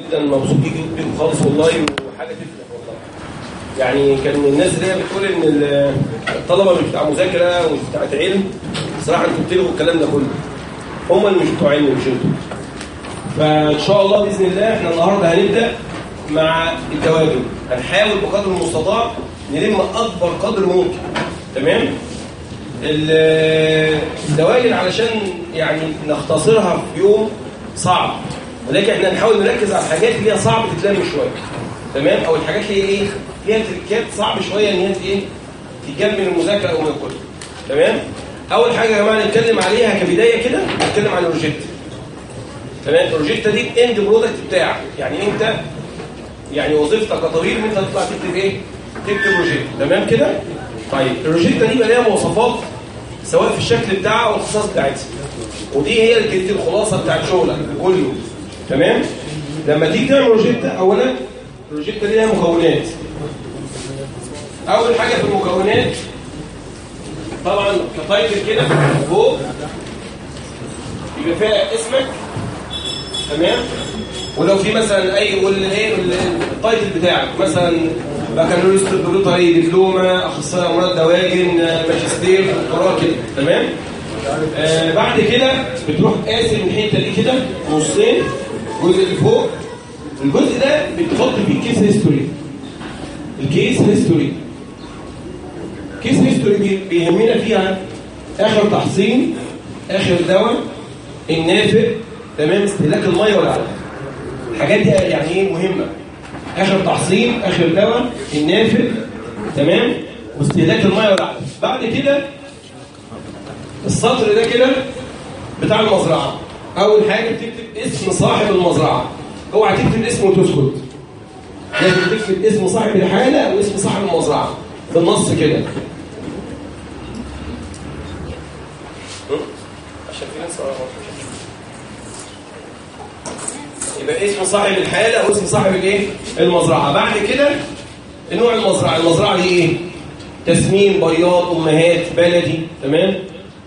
جدا مبسوط جدا خالص والله وحاجة تفرح والله. يعني كان الناس اللي هي بتقول إن الطلبة مش بتاع مذاكرة ومش بتاع علم. صراحة أنتوا بتلغوا الكلام ده كله. هم اللي مش بتوع علم مش أنتوا. فإن شاء الله بإذن الله إحنا النهارده هنبدأ مع الدواجن هنحاول بقدر المستطاع نلم أكبر قدر ممكن. تمام؟ الدواجن علشان يعني نختصرها في يوم صعب. ولكن إحنا نحاول نركز على الحاجات اللي هي صعب تتلم شوية. تمام؟ أو الحاجات اللي هي إيه؟ فيها تركات صعب شوية إن هي إيه؟ تتجنب من المذاكرة أو من الكتب تمام؟ أول حاجة يا جماعة نتكلم عليها كبداية كده نتكلم عن الروشتة تمام؟ الروشتة دي ال end product بتاعك. يعني أنت يعني وظيفتك كطبيب إن أنت تطلع تكتب إيه؟ تكتب روشتة تمام كده؟ طيب الروجيتا دي بقى لها مواصفات سواء في الشكل بتاعها أو الاختصاص بتاعتها. ودي هي اللي الخلاصة بتاعت شغلك كله تمام؟ لما تيجي تعمل روجيتا اولا روجيتا ليها مكونات. أول حاجة في المكونات طبعا كتايتل كده فوق يبقى فيها اسمك تمام؟ ولو في مثلا أي والايه إيه، ال title بتاعك. مثلا بكالوريوس poultry دبلومه أخصائي أمراض دواجن ماجستير دكتوراه كده تمام؟ آه بعد كده بتروح قاسم الحته دي كده نصين. الجزء اللي فوق الجزء ده بتحط فيه case history ال case history case history بيهمنا فيها اخر تحصين اخر دواء النافع تمام استهلاك الميه ولا لا الحاجات دي يعني إيه مهمه اخر تحصين اخر دواء النافع تمام واستهلاك الميه ولا بعد كده السطر ده كده بتاع المزرعه اول حاجة بتكتب اسم صاحب المزرعة. اوعى تكتب الاسم وتسكت. لازم تكتب اسم صاحب الحالة واسم صاحب المزرعة. في النص كده. عشان آه، يبقى اسم صاحب الحالة واسم صاحب الإيه؟ المزرعة. بعد كده نوع المزرعة. المزرعة دي إيه؟ تسمين بياض أمهات بلدي. تمام؟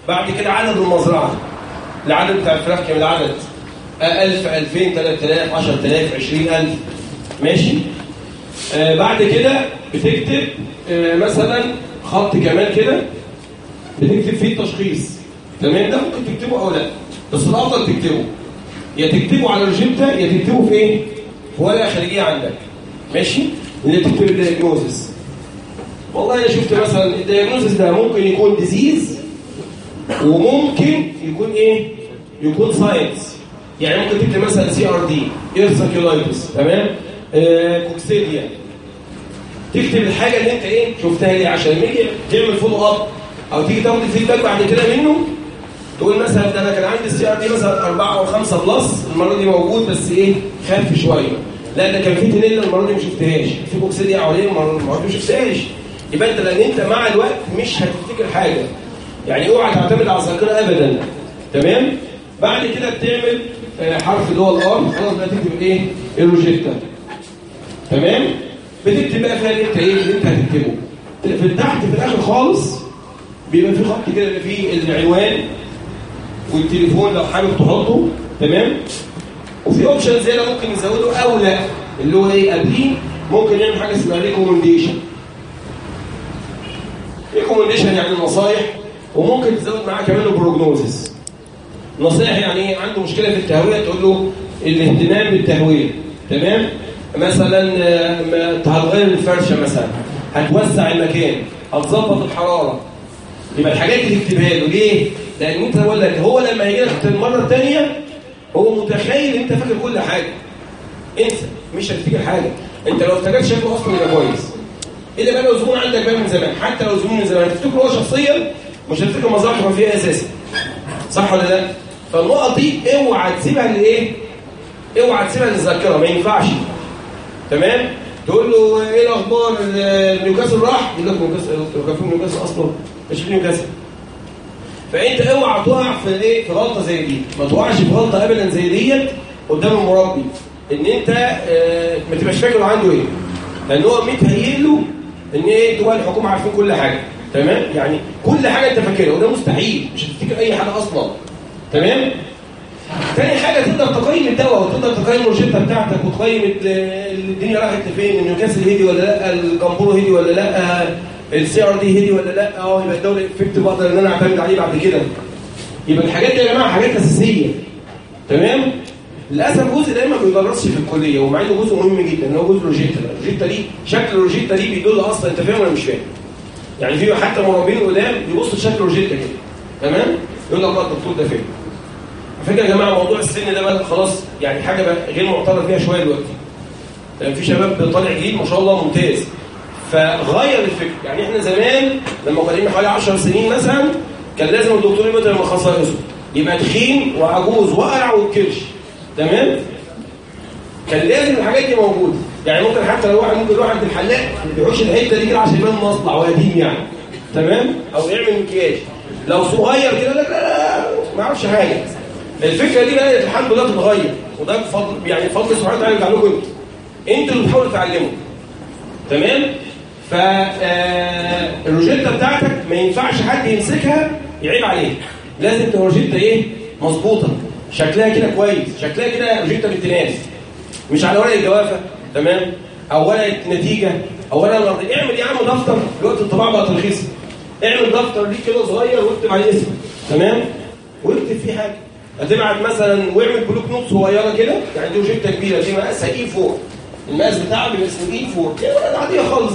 بعد كده عدد المزرعة. العدد بتاع الفراخ كام؟ العدد. 1000 2000 3000 10000 20000 ماشي؟ آه، بعد كده بتكتب آه، مثلا خط كمان كده بتكتب فيه التشخيص. تمام؟ ده ممكن تكتبه أو لا. بس الأفضل تكتبه. يا تكتبه على الرجيم يا تكتبه في إيه؟ في ورقة خارجية عندك. ماشي؟ اللي تكتب ال diagnosis والله أنا شفت مثلا ال diagnosis ده ممكن يكون disease وممكن يكون إيه؟ يكون signs يعني ممكن تكتب مثلا CRD airsacculitis تمام؟ آه، كوكسيديا تكتب الحاجة اللي انت إيه شفتها دي عشان ميديا تعمل follow up. أو تيجي تاخد ال feedback بعد كده منه تقول مثلا ده أنا كان عندي ال CRD مثلا 4 أو 5 plus المره دي موجود بس إيه خف شوية لا ده كان في تنين المره دي ما شفتهاش في كوكسيديا حوالين المره دي ما شفتهاش يبقى انت لأن انت مع الوقت مش هتفتكر حاجة. يعني اوعى تعتمد على الذاكره ابدا. تمام؟ بعد كده بتعمل آه، حرف اللي هو ال R. خلاص بقى تكتب إيه؟ الروشتة تمام؟ بتكتب بقى فيها أنت إيه؟ اللي أنت هتكتبه. في تحت في الآخر خالص بيبقى في خط كده اللي فيه العنوان والتليفون لو حابب تحطه. تمام؟ وفي option زي ده ممكن نزوده أو لأ. اللي هو إيه؟ قبليه ممكن نعمل حاجة اسمها recommendation recommendation يعني نصايح. وممكن تزود معاه كمان بروجنوزس نصيحة يعني إيه؟ عنده مشكلة في التهوية تقول له الاهتمام بالتهوية. تمام؟ مثلا آه، هتغير الفرشة مثلا. هتوسع المكان. هتظبط الحرارة. يبقى الحاجات اللي تكتبها له ليه؟ لأن أنت بقول لك هو لما هيجي لك المرة الثانية هو متخيل أنت فاكر كل حاجة. انسى مش هتفتكر حاجة. أنت لو افتكرت شكله أصلا يبقى كويس. إلا بقى لو زبون عندك بقى من زمان. حتى لو زبون من زمان. تفتكره هو شخصيا مش هتفتكر مظاهره فيها أساسا. صح ولا لا؟ فالنقط دي اوعى تسيبها لإيه؟ اوعى تسيبها للذاكرة ما ينفعش. تمام؟ تقول له إيه الأخبار؟ نيوكاسل راح؟ يقول لك نيوكاسل كان نيوكاسل أصلا. مش في نيوكاسل. فأنت اوعى تقع في الايه في غلطة زي دي. ما تقعش في غلطة ابدا زي ديت قدام المربي. إن أنت آه، ما تبقاش فاكر عنده إيه. لأن هو متهيئ له إن إيه؟ دول الحكومة عارفين كل حاجة. تمام؟ يعني كل حاجة أنت فاكرها وده مستحيل. مش هتفتكر أي حاجة أصلا. تمام؟ تاني حاجة تقدر تقيم الدواء وتقدر تقيم الروشتة بتاعتك وتقيم الدنيا راحت لفين النيوكاسل هدي ولا لأ ال Gumboro هدي ولا لأ ال CRD هدي ولا لأ آه يبقى الدواء effect بقدر إن أنا أعتمد عليه بعد كده. يبقى الحاجات دي يا جماعة حاجات أساسية. تمام؟ للأسف جزء دايما ما بيدرسش في الكلية ومع إنه جزء مهم جدا اللي هو جزء روجيتا روجيتا دي شكل روجيتا دي بيدل أصلا أنت فاهم ولا مش فاهم؟ يعني في حتى مربين قدام بيبصوا لشكل روجيتا كده. تمام؟ يقول لك بقى الدكتور ده فين؟ فكرة يا جماعة موضوع السن ده بقى خلاص يعني حاجة غير معترف فيها شوية دلوقتي. يعني في شباب طالع جديد ما شاء الله ممتاز. فغير الفكر. يعني إحنا زمان لما قدمنا حوالي 10 سنين مثلا كان لازم الدكتور يبقى لما خصائصه يبقى تخين وعجوز وقرع والكرش. تمام؟ كان لازم الحاجات دي موجودة. يعني ممكن حتى لو واحد ممكن يروح عند الحلاق يحوش الحتة دي كده عشان يبان مصنع وقديم يعني. تمام؟ أو يعمل مكياج. لو صغير كده لا لا ما أعرفش حاجة. الفكرة دي بقى الحمد كلها تتغير وده بفضل يعني بفضل سبحانه وتعالى يرجع لكم أنتوا أنتوا اللي بتحاولوا تعلموا تمام؟ ف آه، الروشتة بتاعتك ما ينفعش حد يمسكها يعيب عليك. لازم تبقى روشتة إيه؟ مظبوطة. شكلها كده كويس. شكلها كده روشتة بنت ناس. مش على ورق الجوافة. تمام؟ أو ورقة نتيجة. أو ورقة اعمل يا عم دفتر. دلوقتي الطباعة بقت رخيصة. اعمل دفتر ليك كده صغير واكتب عليه اسمك تمام؟ واكتب فيه حاجة. هتبعت مثلا واعمل block note صغيرة كده يعني دي وجبته كبيره دي مقاسها A4 المقاس بتاعها بيبقى اسمه A4 كده عادية خالص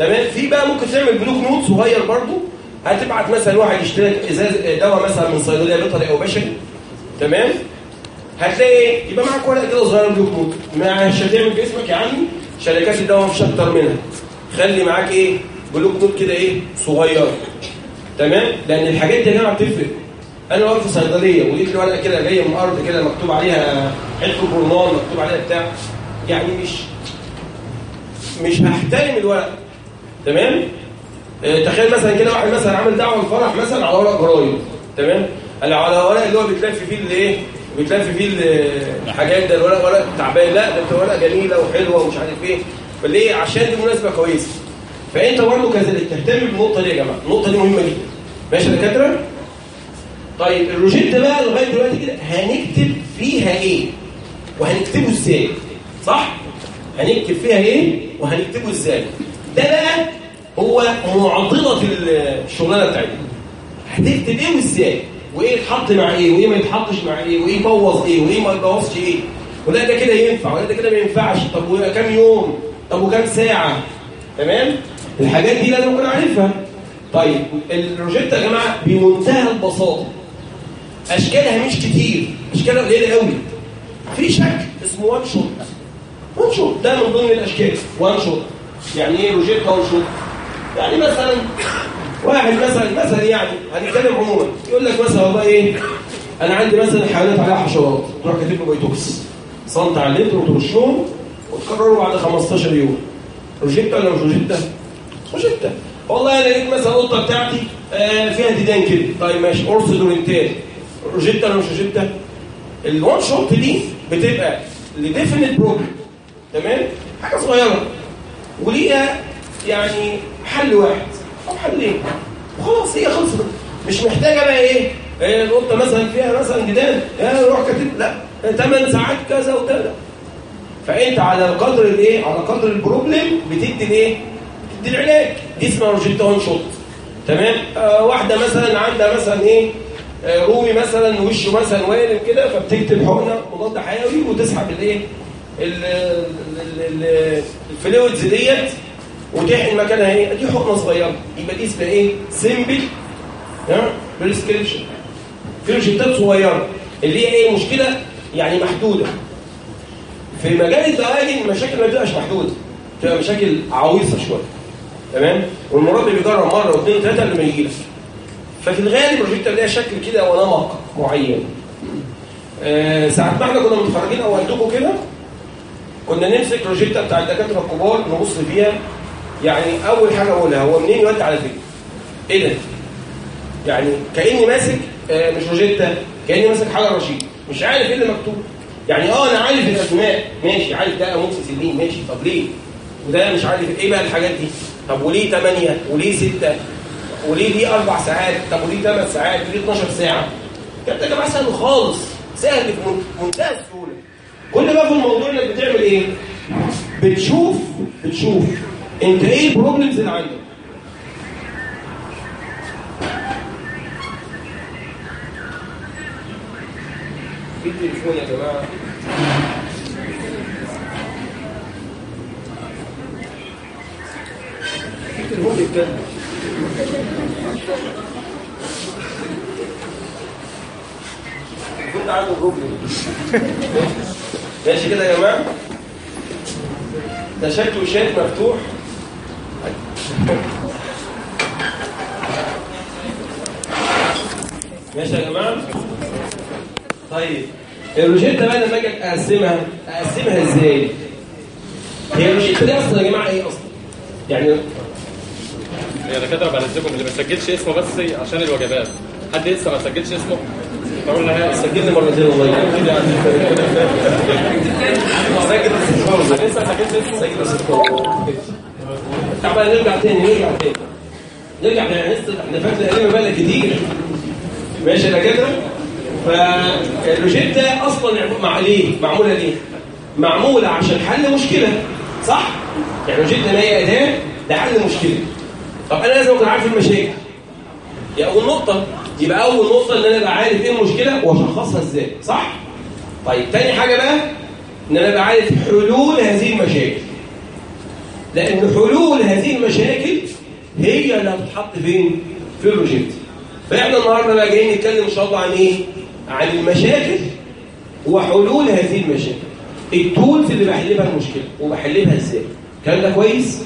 تمام؟ في بقى ممكن تعمل block note صغير برضو. هتبعت مثلا واحد يشتري إزازة، دواء مثلا من صيدلية بيطري أو بشري. تمام؟ هتلاقي إيه يبقى معاك ورقة كده صغيرة block note. مش هتعمل في اسمك يا عمي شركات الدواء مش أكتر منها. خلي معاك إيه؟ block note كده إيه؟ صغير. تمام؟ لأن الحاجات دي هنا بتفرق أنا واقف في صيدلية وجيت لي ورقه كده جاية من الأرض كده مكتوب عليها حتة برمان مكتوب عليها بتاع. يعني مش مش هحترم الورق تمام؟ آه، تخيل مثلا كده واحد مثلا عامل دعوة الفرح مثلا على ورق جرايد. تمام؟ على ورق اللي هو بيتلف فيه الايه بيتلف فيه الحاجات ده الورق ورق تعبان. لا ده أنت ورقة جميلة وحلوة ومش عارف إيه. فليه؟ عشان دي مناسبة كويسة. فأنت برضه كذلك تهتم بالنقطة دي يا جماعة. النقطة دي مهمة جدا. ماشي يا دكاترة؟ طيب الروجيت ده بقى لغاية دلوقتي كده هنكتب فيها إيه؟ وهنكتبه إزاي؟ صح؟ هنكتب فيها إيه؟ وهنكتبه إزاي؟ ده بقى هو معضلة الشغلانة بتاعتنا. هتكتب إيه وإزاي؟ وإيه يتحط مع إيه؟ وإيه ما يتحطش مع إيه؟ وإيه يبوظ إيه؟ وإيه ما يبوظش إيه؟ ولا ده كده ينفع؟ ولا ده كده ما ينفعش؟ طب وكام يوم؟ طب وكام ساعة؟ تمام؟ الحاجات دي لازم نكون عارفها. طيب الروجيت يا جماعة بمنتهى البساطة اشكالها مش كتير اشكالها قليله قوي في شكل اسمه one shot one shot ده من ضمن الاشكال one shot يعني إيه روشتة one shot يعني مثلا واحد مثلا مثلا يعني هنتكلم عموما. يقول لك مثلا والله إيه؟ أنا عندي مثلا حيوانات عليها حشرات. تروح كاتب له Butox. سنتي على اللتر وترشهم وتكرره بعد 15 يوم. روشتة ولا مش روشتة؟ روشتة والله أنا لقيت مثلا القطه بتاعتي آه، فيها ديدان كده. طيب ماشي. قرص Drontal روشتة ولا مش روشتة ال one shot دي بتبقى ل definite problem تمام حاجة صغيره وليها يعني حل واحد أو حلين خلاص هي خلصت مش محتاجه بقى إيه هي القطه مثلا فيها مثلا جدال يا روح كاتب لا 8 ساعات كذا وكذا فانت على قدر الايه على قدر ال problem بتدي الايه بتدي العلاج دي اسمها روشتة one shot تمام واحدة مثلا عندها مثلا إيه آه، رومي مثلا وشه مثلا والم كده فبتكتب حقنة مضاد حيوي وتسحب الإيه؟ ال fluids ديت وتحقن مكانها إيه؟ دي حقنة صغيرة. يبقى دي اسمها إيه؟ simple. ها؟ prescription في روشتات صغيرة. اللي هي إيه؟ مشكلة يعني محدودة. في مجال الدواجن المشاكل ما بتبقاش محدودة. بتبقى مشاكل عويصة شوية. تمام؟ والمرض بيجرب مرة واثنين وثلاثة اللي ما يجيلش ففي الغالب الفيكتور ليها شكل كده أو معين. آه، ساعات ما إحنا كنا متخرجين أو والدكم كده كنا نمسك روجيتا بتاع الدكاترة الكبار نبص فيها. يعني أول حاجة أقولها هو منين يودي على فين إيه ده؟ يعني كأني ماسك آه، مش روجيتا كأني ماسك حجر رشيد. مش عارف إيه اللي مكتوب. يعني آه أنا عارف الأسماء. ماشي عارف ده اموس سليم ماشي طب ليه؟ وده مش عارف إيه بقى الحاجات دي؟ طب وليه 8 وليه 6 وليه دي أربع ساعات طب وليه ثمان ساعات وليه 12 ساعة. كانت يا جماعة سهل خالص سهل في منتهى السهوله كل ما في الموضوع إنك بتعمل إيه؟ بتشوف بتشوف. أنت إيه البروبلمز اللي عندك؟ في التليفون يا جماعة. في التليفون بيتكلم. ماشي كده يا جماعة ده شكله مفتوح ماشي يا جماعة طيب الروشته بقى لما أجي اقسمها اقسمها إزاي هي الروشته دي أصلا يا جماعة إيه أصلا يعني يا دكاتره بنزلكم اللي ما سجلش اسمه بس عشان الوجبات حد لسه ما سجلش اسمه تقول لها سجلني مرتين والله سجل لسه سجلت اسمه سجل نرجع تاني نرجع تاني نرجع إحنا إحنا فاتنا قلنا بقى كتير ماشي يا دكاتره فالروجيت ده أصلا مع ليه معموله ليه معموله عشان حل مشكله صح يعني الروجيت ده هي اداه لحل مشكله طب أنا لازم اكون عارف المشاكل. يا أول نقطة يبقى أول نقطة إن أنا أبقى عارف إيه المشكلة وأشخصها إزاي صح؟ طيب تاني حاجة بقى إن أنا أبقى عارف حلول هذه المشاكل. لأن حلول هذه المشاكل هي اللي هتتحط فين؟ في الروشتة. فإحنا النهارده بقى جايين نتكلم إن شاء الله عن إيه؟ عن المشاكل وحلول هذه المشاكل. ال tools اللي بحلها المشكلة وبحلها إزاي؟ الكلام ده كويس؟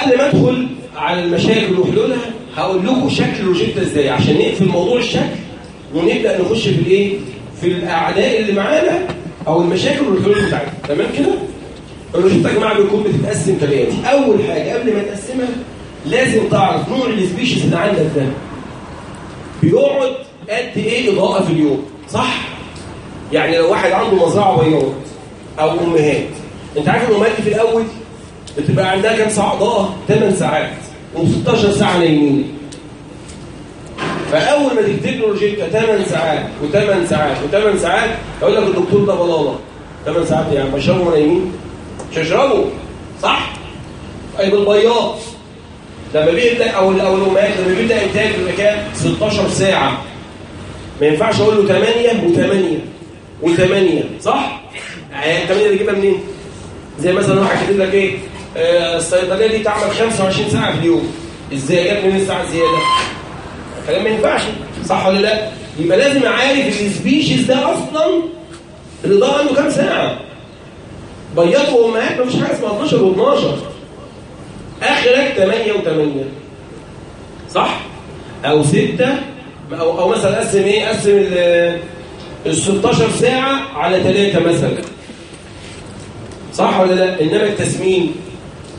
قبل ما ادخل على المشاكل وحلولها هقول لكم شكل الروشتة إزاي؟ عشان نقفل موضوع الشكل ونبدأ نخش في الايه؟ في الأعداء اللي معانا أو المشاكل والحلول بتاعتنا تمام كده؟ الروجيتا يا جماعة بتكون بتتقسم كالاتي أول حاجة قبل ما تقسمها لازم تعرف نوع السبيشيز اللي عندك ده. بيقعد قد إيه إضاءة في اليوم؟ صح؟ يعني لو واحد عنده مزرعة بياض أو أمهات. أنت عارف الامهات في الأول بتبقى عندها كام ساعة؟ ضاه 8 ساعات. و16 ساعة نايمين. فأول ما تكتب له روجيتا 8 ساعات و8 ساعات و8 ساعات يقول لك الدكتور ده بلاله 8 ساعات يعني يا عم اشربه نايمين. مش هيشربوا صح؟ طيب البياض. لما بيبدا أو أو الأمهات لما بيبدا إنتاج المكان 16 ساعة. ما ينفعش أقول له 8 و8 و8 صح؟ 8 دي جبنا منين؟ زي مثلا واحد كاتب لك إيه؟ الصيدليه دي تعمل 25 ساعة في اليوم. إزاي؟ جاب من الساعة زيادة. الكلام ما ينفعش. صح ولا لا؟ يبقى لازم عارف السبيشيز ده أصلا اللي ضاع له كام ساعة. بياض وامهات مفيش حاجة اسمها 12 و12 آخرك 8 و8 صح؟ أو 6 أو أو مثلا قسم إيه؟ قسم ال 16 ساعة على 3 مثلا. صح ولا لا؟ إنما التسمين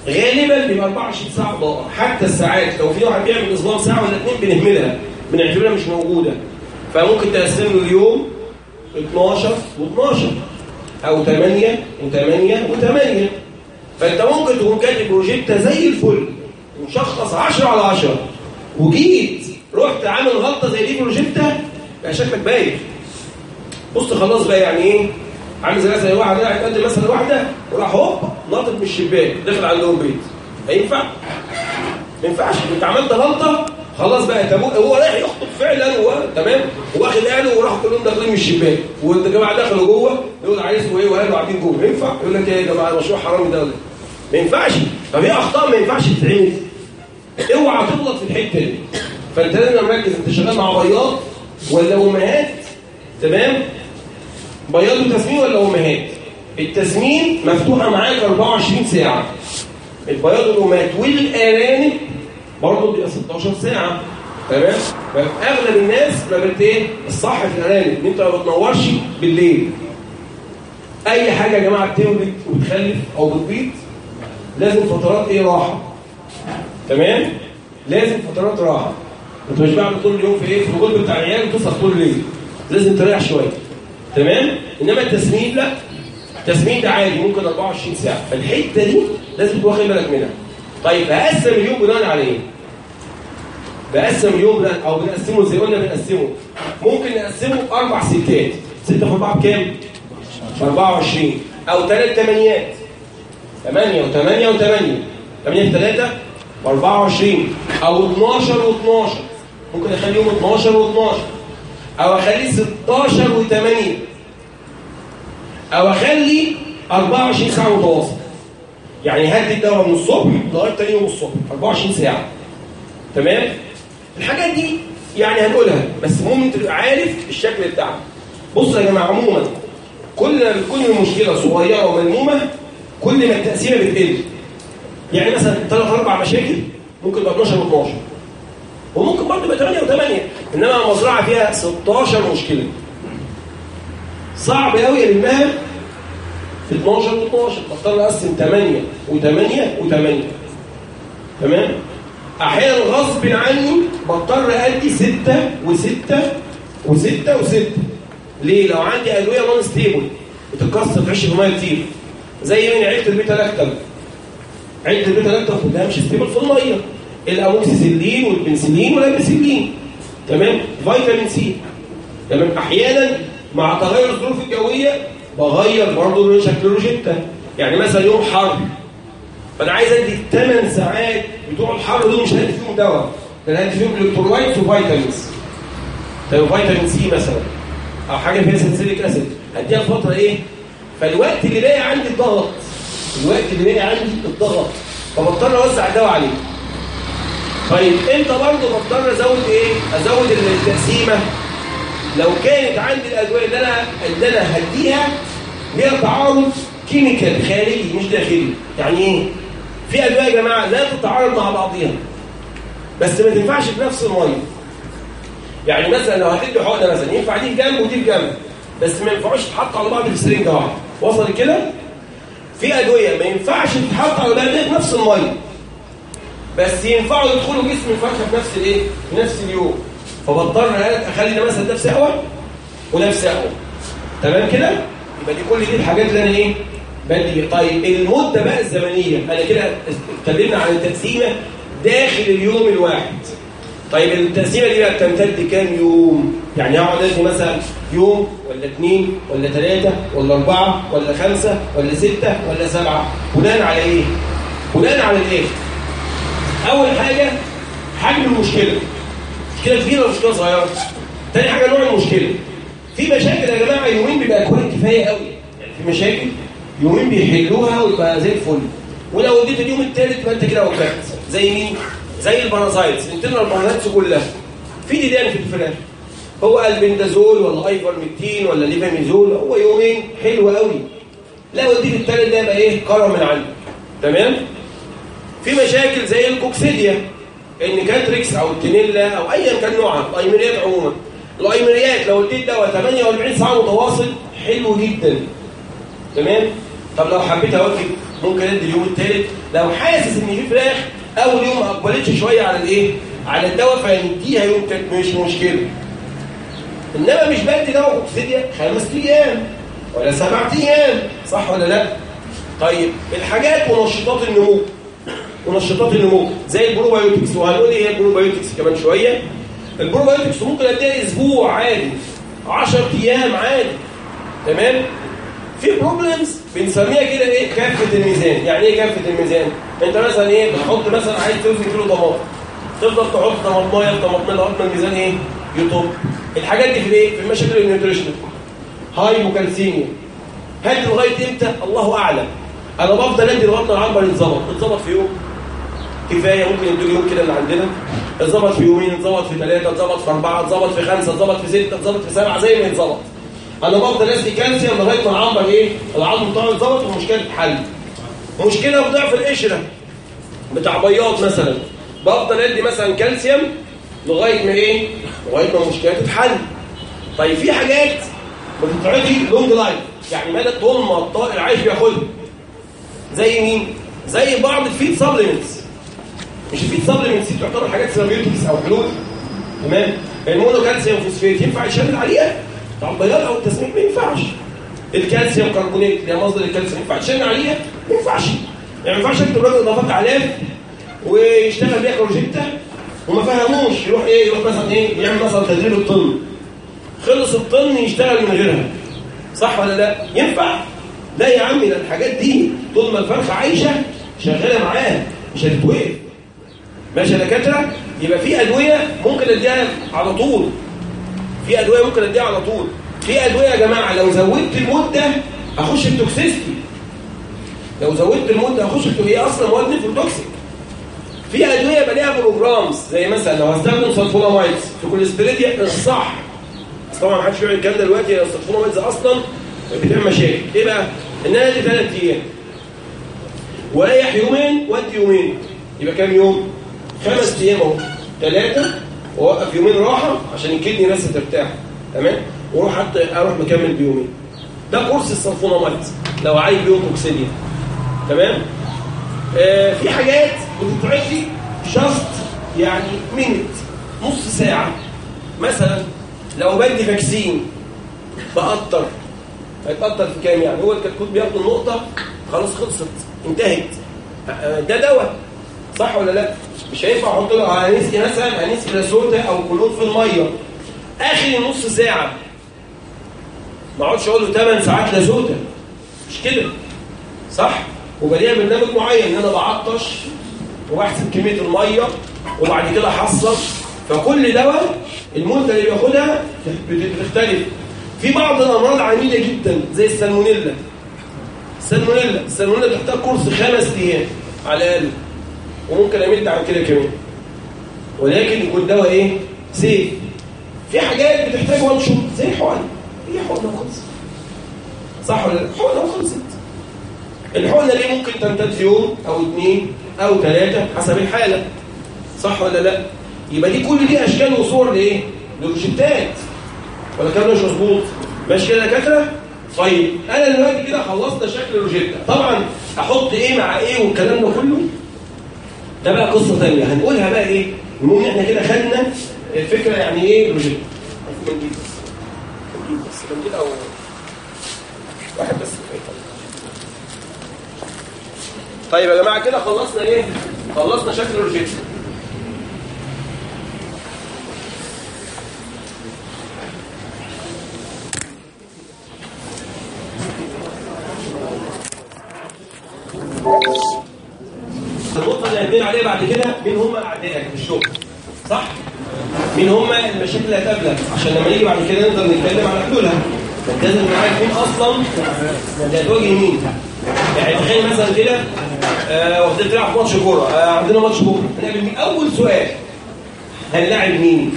غالبا ب 24 ساعه ضائع حتى الساعات. لو في واحد بيعمل أسبوع ساعة ولا اثنين بنهملها. بنعتبرها مش موجودة. فممكن تقسم له اليوم 12 و12 أو 8 و8 و8 فأنت ممكن تكون كاتب روشتة زي الفل. ومشخص 10 على 10 وجيت رحت عامل غلطة زي دي روشتة بقى شكلك بايخ. بص خلاص بقى يعني إيه؟ عايز زي زي واحد راح يقدم مثلا واحدة وراح هوب ناطط من الشباك دخل على اللون بيت هينفع؟ ما ينفعش. انت عملت غلطة خلاص بقى تموت هو رايح يخطب فعلا هو تمام؟ واخد أهله وراحوا كلهم داخلين من الشباك. والجماعه دخلوا جوه يقول عايزكم إيه؟ واهله قاعدين جوه. ينفع؟ يقول لك إيه يا جماعة؟ المشروع حرامي ده. ما ينفعش. طب هي أخطاء ما ينفعش تتعمل اوعى تغلط في الحتة دي. فانت لازم مركز انت شغال مع بياض ولا أمهات؟ تمام؟ بياض تسمين ولا امهات التسمين مفتوحة معاك 24 ساعة. البياض الامهات والارانب برضه بيبقى 16 ساعة. تمام؟ فاغلب الناس بقت إيه؟ الصح في الارانب إن أنت ما بتنورش بالليل. أي حاجة يا جماعة بتولد وبتخلف أو بتبيض لازم فترات إيه؟ راحة. تمام؟ لازم فترات راحة. أنت مش بعمل طول اليوم في إيه؟ في الغلب بتاع العيال وتصحى طول الليل. لازم تريح شوية. تمام؟ إنما التسمين لا. التسمين ده عادي ممكن 24 ساعة. فالحته دي لازم تبقى واخد بالك منها. طيب هقسم اليوم بناء على إيه؟ بقسم اليوم ده أو بنقسمه زي قلنا بنقسمه. ممكن نقسمه أربع ستات. ستة في أربعة بكام؟ 24 أو ثلاث ثمانيات 8 و8 و8 8 في 3 و24 أو 12 و12 ممكن اخليهم 12 و12 أو اخليه 16 و8 أو اخلي 24 ساعة متواصل يعني هدي الدواء من الصبح لغاية تاني يوم الصبح 24 ساعة. تمام؟ الحاجات دي يعني هنقولها بس المهم إنت عارف الشكل بتاعها. بصوا يا جماعة عموما كل ما بتكون المشكلة صغيرة وملمومة كل ما التأثير بتقل. يعني مثلا ثلاث أربع مشاكل ممكن يبقى 12 و 12 وممكن برضه يبقى 8 و8 إنما مزرعة فيها 16 مشكلة. صعب قوي لانها في 12 و12 بضطر اقسم 8 و8 و8 تمام؟ أحيانا غصب عني بضطر أدي 6 و6 و6 و6 ليه؟ لو عندي أدوية non stable بتتكسر تعيش في مية كتير. زي من عيله ال beta lactam عيله ال beta lactam كلها مش stable في المية. الاموكسيسيلين والبنسلين والامبسيلين تمام فيتامين سي تمام أحيانا مع تغير الظروف الجوية بغير برضه شكل الروشتة يعني مثلا يوم حر. فأنا عايز أدي الثمان ساعات بتوع الحر دول مش هدي فيهم دواء. أنا هدي فيهم electrolyte و vitamins. طيب فيتامين سي مثلا. أو حاجة فيها salicylic acid. هديها فترة إيه؟ فالوقت اللي باقي عندي الضغط. الوقت اللي باقي عندي الضغط. فبضطر أوزع الدواء عليه. طيب إمتى برضه بضطر أزود إيه؟ أزود التقسيمة؟ لو كانت عندي الأدوية اللي أنا اللي أنا هديها ليها تعارض كيميكال خارجي مش داخلي. يعني إيه؟ في أدوية يا جماعة لا تتعارض مع بعضيها. بس ما تنفعش في نفس المية. يعني مثلا لو هتدي حقنة مثلا ينفع دي بجنب ودي بجنب بس ما ينفعوش تتحط على بعض بسرنجه واحدة وصل كده؟ في أدوية ما ينفعش تتحط على بعض في نفس المية. بس ينفعوا يدخلوا جسم الفاكهه في نفس الإيه؟ في نفس اليوم فبضطر اخلي مثلا نفس اول ونفس اول تمام كده؟ يبقى دي كل دي الحاجات اللي أنا إيه؟ بدي. طيب المدة بقى الزمنية. أنا كده اتكلمنا عن التقسيمه داخل اليوم الواحد. طيب التقسيمه دي بقى بتمتد كام يوم؟ يعني أقعد أدي مثلا يوم ولا اثنين ولا ثلاثة ولا أربعة ولا خمسة ولا ستة ولا سبعة. بناء على إيه؟ بناء على الإيه؟ أول حاجة حجم المشكلة. مشكله كبيره ومشكله صغيرة. تاني حاجة نوع المشكلة. في مشاكل يا جماعة يومين بيبقى كويس كفاية قوي. يعني في مشاكل يومين بيحلوها ويبقى زي الفل. ولو اديت اليوم التالت ما أنت كده وكلت. زي مين؟ زي ال parasites. internal parasites كلها. في ديدان في الفراخ. هو البندازول ولا ايفرمكتين ولا ليفاميزول هو يومين حلو قوي. لو اديت التالت ده يبقى إيه؟ كرم من عندك تمام؟ في مشاكل زي الكوكسيديا ال necatrix أو ال tenella أو ايا كان نوعها الايمريات عموما. الايمريات لو اديت دواء 48 ساعة متواصل حلو جدا. تمام؟ طب لو حبيت أوقف ممكن أدي اليوم الثالث لو حاسس ان في فراخ أول يوم ما أقبلتش شوية على الإيه؟ على الدواء فهنديها يوم ثالث مش مشكلة. إنما مش بدي دواء كوكسيديا خمس أيام ولا سبع أيام. صح ولا لا؟ طيب الحاجات منشطات النمو. منشطات النمو زي ال probiotics وهنقول إيه ال probiotics كمان شوية ال probiotics ممكن اديها أسبوع عادي 10 أيام عادي تمام في problems بنسميها كده إيه كافه الميزان يعني إيه كافه الميزان انت مثلا إيه بتحط مثلا عايز توزن كيلو طماطم تفضل تحط طماطمايه طماطمايه لغايه ما الميزان إيه يطب الحاجات دي في إيه في المشاكل ال nutritional hypocalcemia هات لغايه إمتى الله اعلم أنا بفضل ادي لغايه العنبر يتظبط يتظبط في يوم كفاية ممكن ينتجوا يوم كده اللي عندنا. اتظبط في يومين اتظبط في ثلاثة اتظبط في أربعة اتظبط في خمسة اتظبط في ستة اتظبط في سبعة زي ما يتظبط. أنا بفضل ادي كالسيوم لغايه ما العنبر إيه؟ العظم بتاعه يتظبط والمشكلة تتحل مشكلة بضعف القشرة. بتاع بياض مثلا. بفضل أدي مثلا كالسيوم لغاية ما إيه؟ لغاية ما المشكلة تتحل. طيب في حاجات بتتعطي long life يعني مدى طول ما الطائر عايش بياخدها. زي مين؟ زي بعض ال feed supplements مش ال feed supplements دي تعتبر حاجات therapeutics أو حلول تمام؟ المونو calcium phosphate ينفع يشتغل عليها بتاع البياض أو التسمين ما ينفعش. ال calcium carbonate اللي يعني هي مصدر الكالسيوم ينفع تشتغل عليها ما ينفعش. يعني ما ينفعش اكتب راجل إضافات أعلام ويشتغل بيها كروجيتا وما فهموش. يروح إيه؟ يروح مثلا إيه؟ يعمل مثلا تدريب الطن. خلص الطن يشتغل من غيرها. صح ولا لا؟ ينفع؟ لا يا عمي ده الحاجات دي طول ما الفرخة عايشة شغالة معاه مش هتتوقف. ماشي يا دكاترة؟ يبقى في أدوية ممكن اديها على طول. في أدوية ممكن اديها على طول. في أدوية يا جماعة لو زودت المدة اخش ال toxicity. لو زودت المدة اخش هي أصلا مواد ال toxic في أدوية بلاقيها ليها programs زي مثلا لو هستخدم سلفونامايد في كوليستيريديا الصح. طبعا ما حدش بيعمل الكلام ده دلوقتي ال sulfonamides أصلا بتعمل مشاكل. إيه بقى؟ انها دي ثلاث أيام. ورايح يومين وادي يومين. يبقى كام يوم؟ خمس أيام أهو. ثلاثة واوقف يومين راحة عشان ال kidney بس ترتاح. تمام؟ وأروح حتى أروح مكمل بيومين. ده كورس السلفونامايد لو عايز بيوتوكسيديا تمام؟ آه في حاجات بتتعمل لي just يعني minute نص ساعة. مثلا لو بدي vaccine بقطر هيتقطر في كام يعني؟ هو الكتكوت بياخد النقطة خلاص خلصت. انتهت. آه، ده دواء. صح ولا لا؟ مش هينفع أحط له انيسكي مثلا انيسكي لازوتا أو كلور في المية. آخر نص ساعة. ما أقعدش أقول له 8 ساعات لازوتا مش كده. صح؟ وبليها برنامج معين إن أنا بعطش وبحسب كمية المية وبعد كده أحصل. فكل دواء المدة اللي بياخدها بتختلف. في بعض الأمراض عميلة جدا زي السالمونيلا. السالمونيلا السالمونيلا بتحتاج كورس خمس أيام على الأقل. وممكن اميد عن كده كمان. ولكن يكون دواء إيه؟ safe في حاجات بتحتاج one shot زي الحقن. هي حقنه وخلصت صح ولا لأ؟ حقنه وخلصت الحقنه ليه ممكن تمتد يوم أو اثنين أو ثلاثة حسب الحالة. صح ولا لأ؟ يبقى دي كل دي أشكال وصور لإيه؟ للروشتات ولا كان مش مظبوط. ماشي كده يا دكاترة؟ طيب أنا دلوقتي كده خلصت شكل الروشته طبعا أحط إيه مع إيه والكلام ده كله؟ ده بقى قصة ثانية. هنقولها بقى إيه؟ المهم إحنا كده خدنا الفكرة يعني إيه؟ بروجكت بس أو واحد بس طيب يا جماعة كده خلصنا إيه؟ خلصنا شكل الروجيت Thank you. عدينا عليها بعد كده مين هم؟ اعدائك في الشغل صح؟ مين هم؟ المشاكل اللي هتقابلك. عشان لما نيجي بعد كده نقدر نتكلم على حلولها. لازم نعرف مين أصلا؟ اللي هتواجه مين؟ يعني تخيل مثلا كده آه واخدين تلعب ماتش كورة. آه عندنا ماتش كوره هنقابل مين؟ أول سؤال. هنلاعب مين؟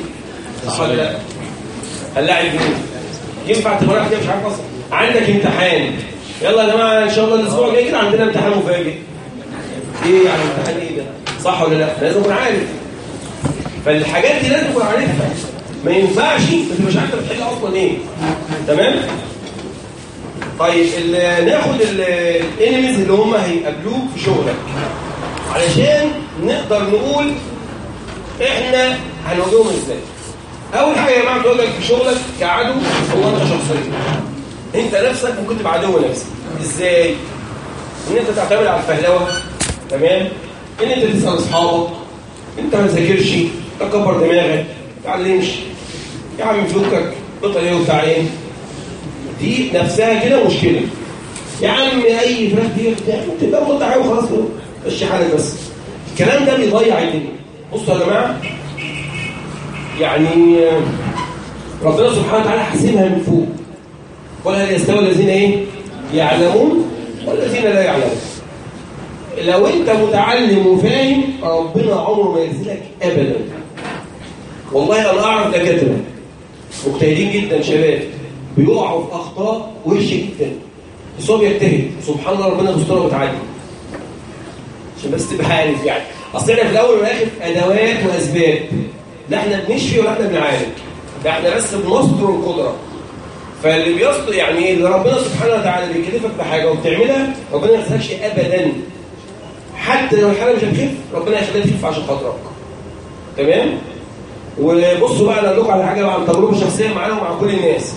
هنلاعب مين؟ ينفع تبقى كده مش عارف أصلا. عندك امتحان. يلا يا جماعة إن شاء الله الأسبوع الجاي كده عندنا امتحان مفاجئ. إيه يعني عن إيه ده صح ولا لا؟ لازم اكون عارف. فالحاجات دي لازم اكون عارفها. ما ينفعش انت مش عارف تحل أصلا إيه. تمام؟ طيب ناخد الانيميز اللي هم هيقابلوك في شغلك. علشان نقدر نقول إحنا هنواجههم إزاي. أول حاجة يا جماعة بتقول لك في شغلك كعدو هو أنت شخصيا. أنت نفسك ممكن تبقى عدو نفسك إزاي؟ إن أنت تعتمد على الفهلوة. تمام ان انت تسال اصحابك انت ما ذاكرش تكبر دماغك ما تعلمش يا عم فكك إيه وساعين دي نفسها كده مشكله يا عم اي فراخ دي انت بقى قطعه وخلاص مشي حالك بس الكلام ده بيضيع الدنيا بصوا يا جماعة يعني ربنا سبحانه وتعالى حاسبها من فوق ولا يستوي الذين إيه يعلمون والذين لا يعلمون لو أنت متعلم وفاهم ربنا عمره ما يخذلك ابدا. والله أنا أعرف دكاترة مجتهدين جدا شباب. بيقعوا في أخطاء وش جدا. بس هو بيجتهد. سبحان الله ربنا بيستر وتعدي عشان بس تبقى عارف يعني. أصل إحنا في الأول والآخر أدوات وأسباب. لا إحنا بنشفي ولا إحنا بنعالج. ده إحنا بس بنستر القدرة. فاللي بيستر يعني اللي ربنا سبحانه وتعالى بيكلفك بحاجه وبتعملها ربنا ما يرزقكش ابدا. حتى لو الحاله مش هتخف ربنا هيخليها تخف عشان خاطرك. تمام؟ وبصوا بقى أنا أقول لكم على حاجة عن تجربة شخصية معانا ومع كل الناس.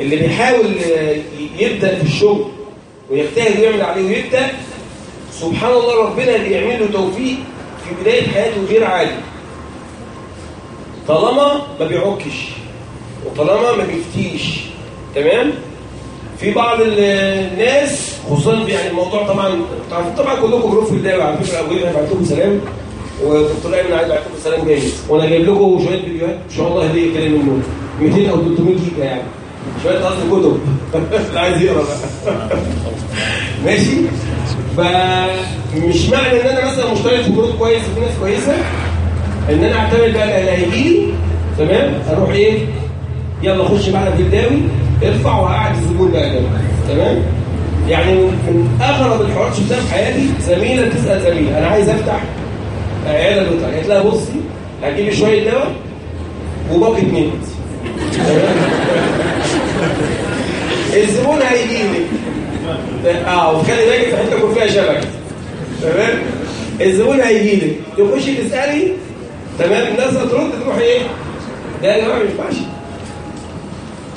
اللي بيحاول يبدأ في الشغل ويجتهد ويعمل عليه ويبدأ سبحان الله ربنا بيعمل له توفيق في بداية حياته غير عادي. طالما ما بيعكش وطالما ما بيفتيش. تمام؟ في بعض الناس خصوصا يعني الموضوع طبعا طبعا كلكم جروب في الدايره على فكرة اولين أنا بعت لكم سلام ودكتور ايمن عايز بعت لكم سلام جاي وأنا جايب لكم شوية فيديوهات إن شاء الله هدية كده النور 200 أو 300 جيجا يعني شوية قصدي كتب. اللي عايز يقرأ. بقى ماشي؟ فمش معنى إن أنا مثلا مشترك في group كويس وفي ناس كويسة إن أنا أعتمد بقى اللي هيجي تمام؟ أروح إيه؟ يلا خش معنا في الداوي ارفع وقعد الزبون بقى كده تمام؟ يعني من أغرب الحوارات شفتها في حياتي زميلة تسأل زميلة. أنا عايز أفتح عيادة بتاع قالت لها بصي هجيبي شوية دواء وباقي اتنين. الزبون هيجي لك آه وخلي بالك في حتة يكون فيها شبكه تمام؟ الزبون هيجي لك تخشي تسألي تمام؟ الناس هترد تروح إيه؟ ده يا جماعة ما ينفعش.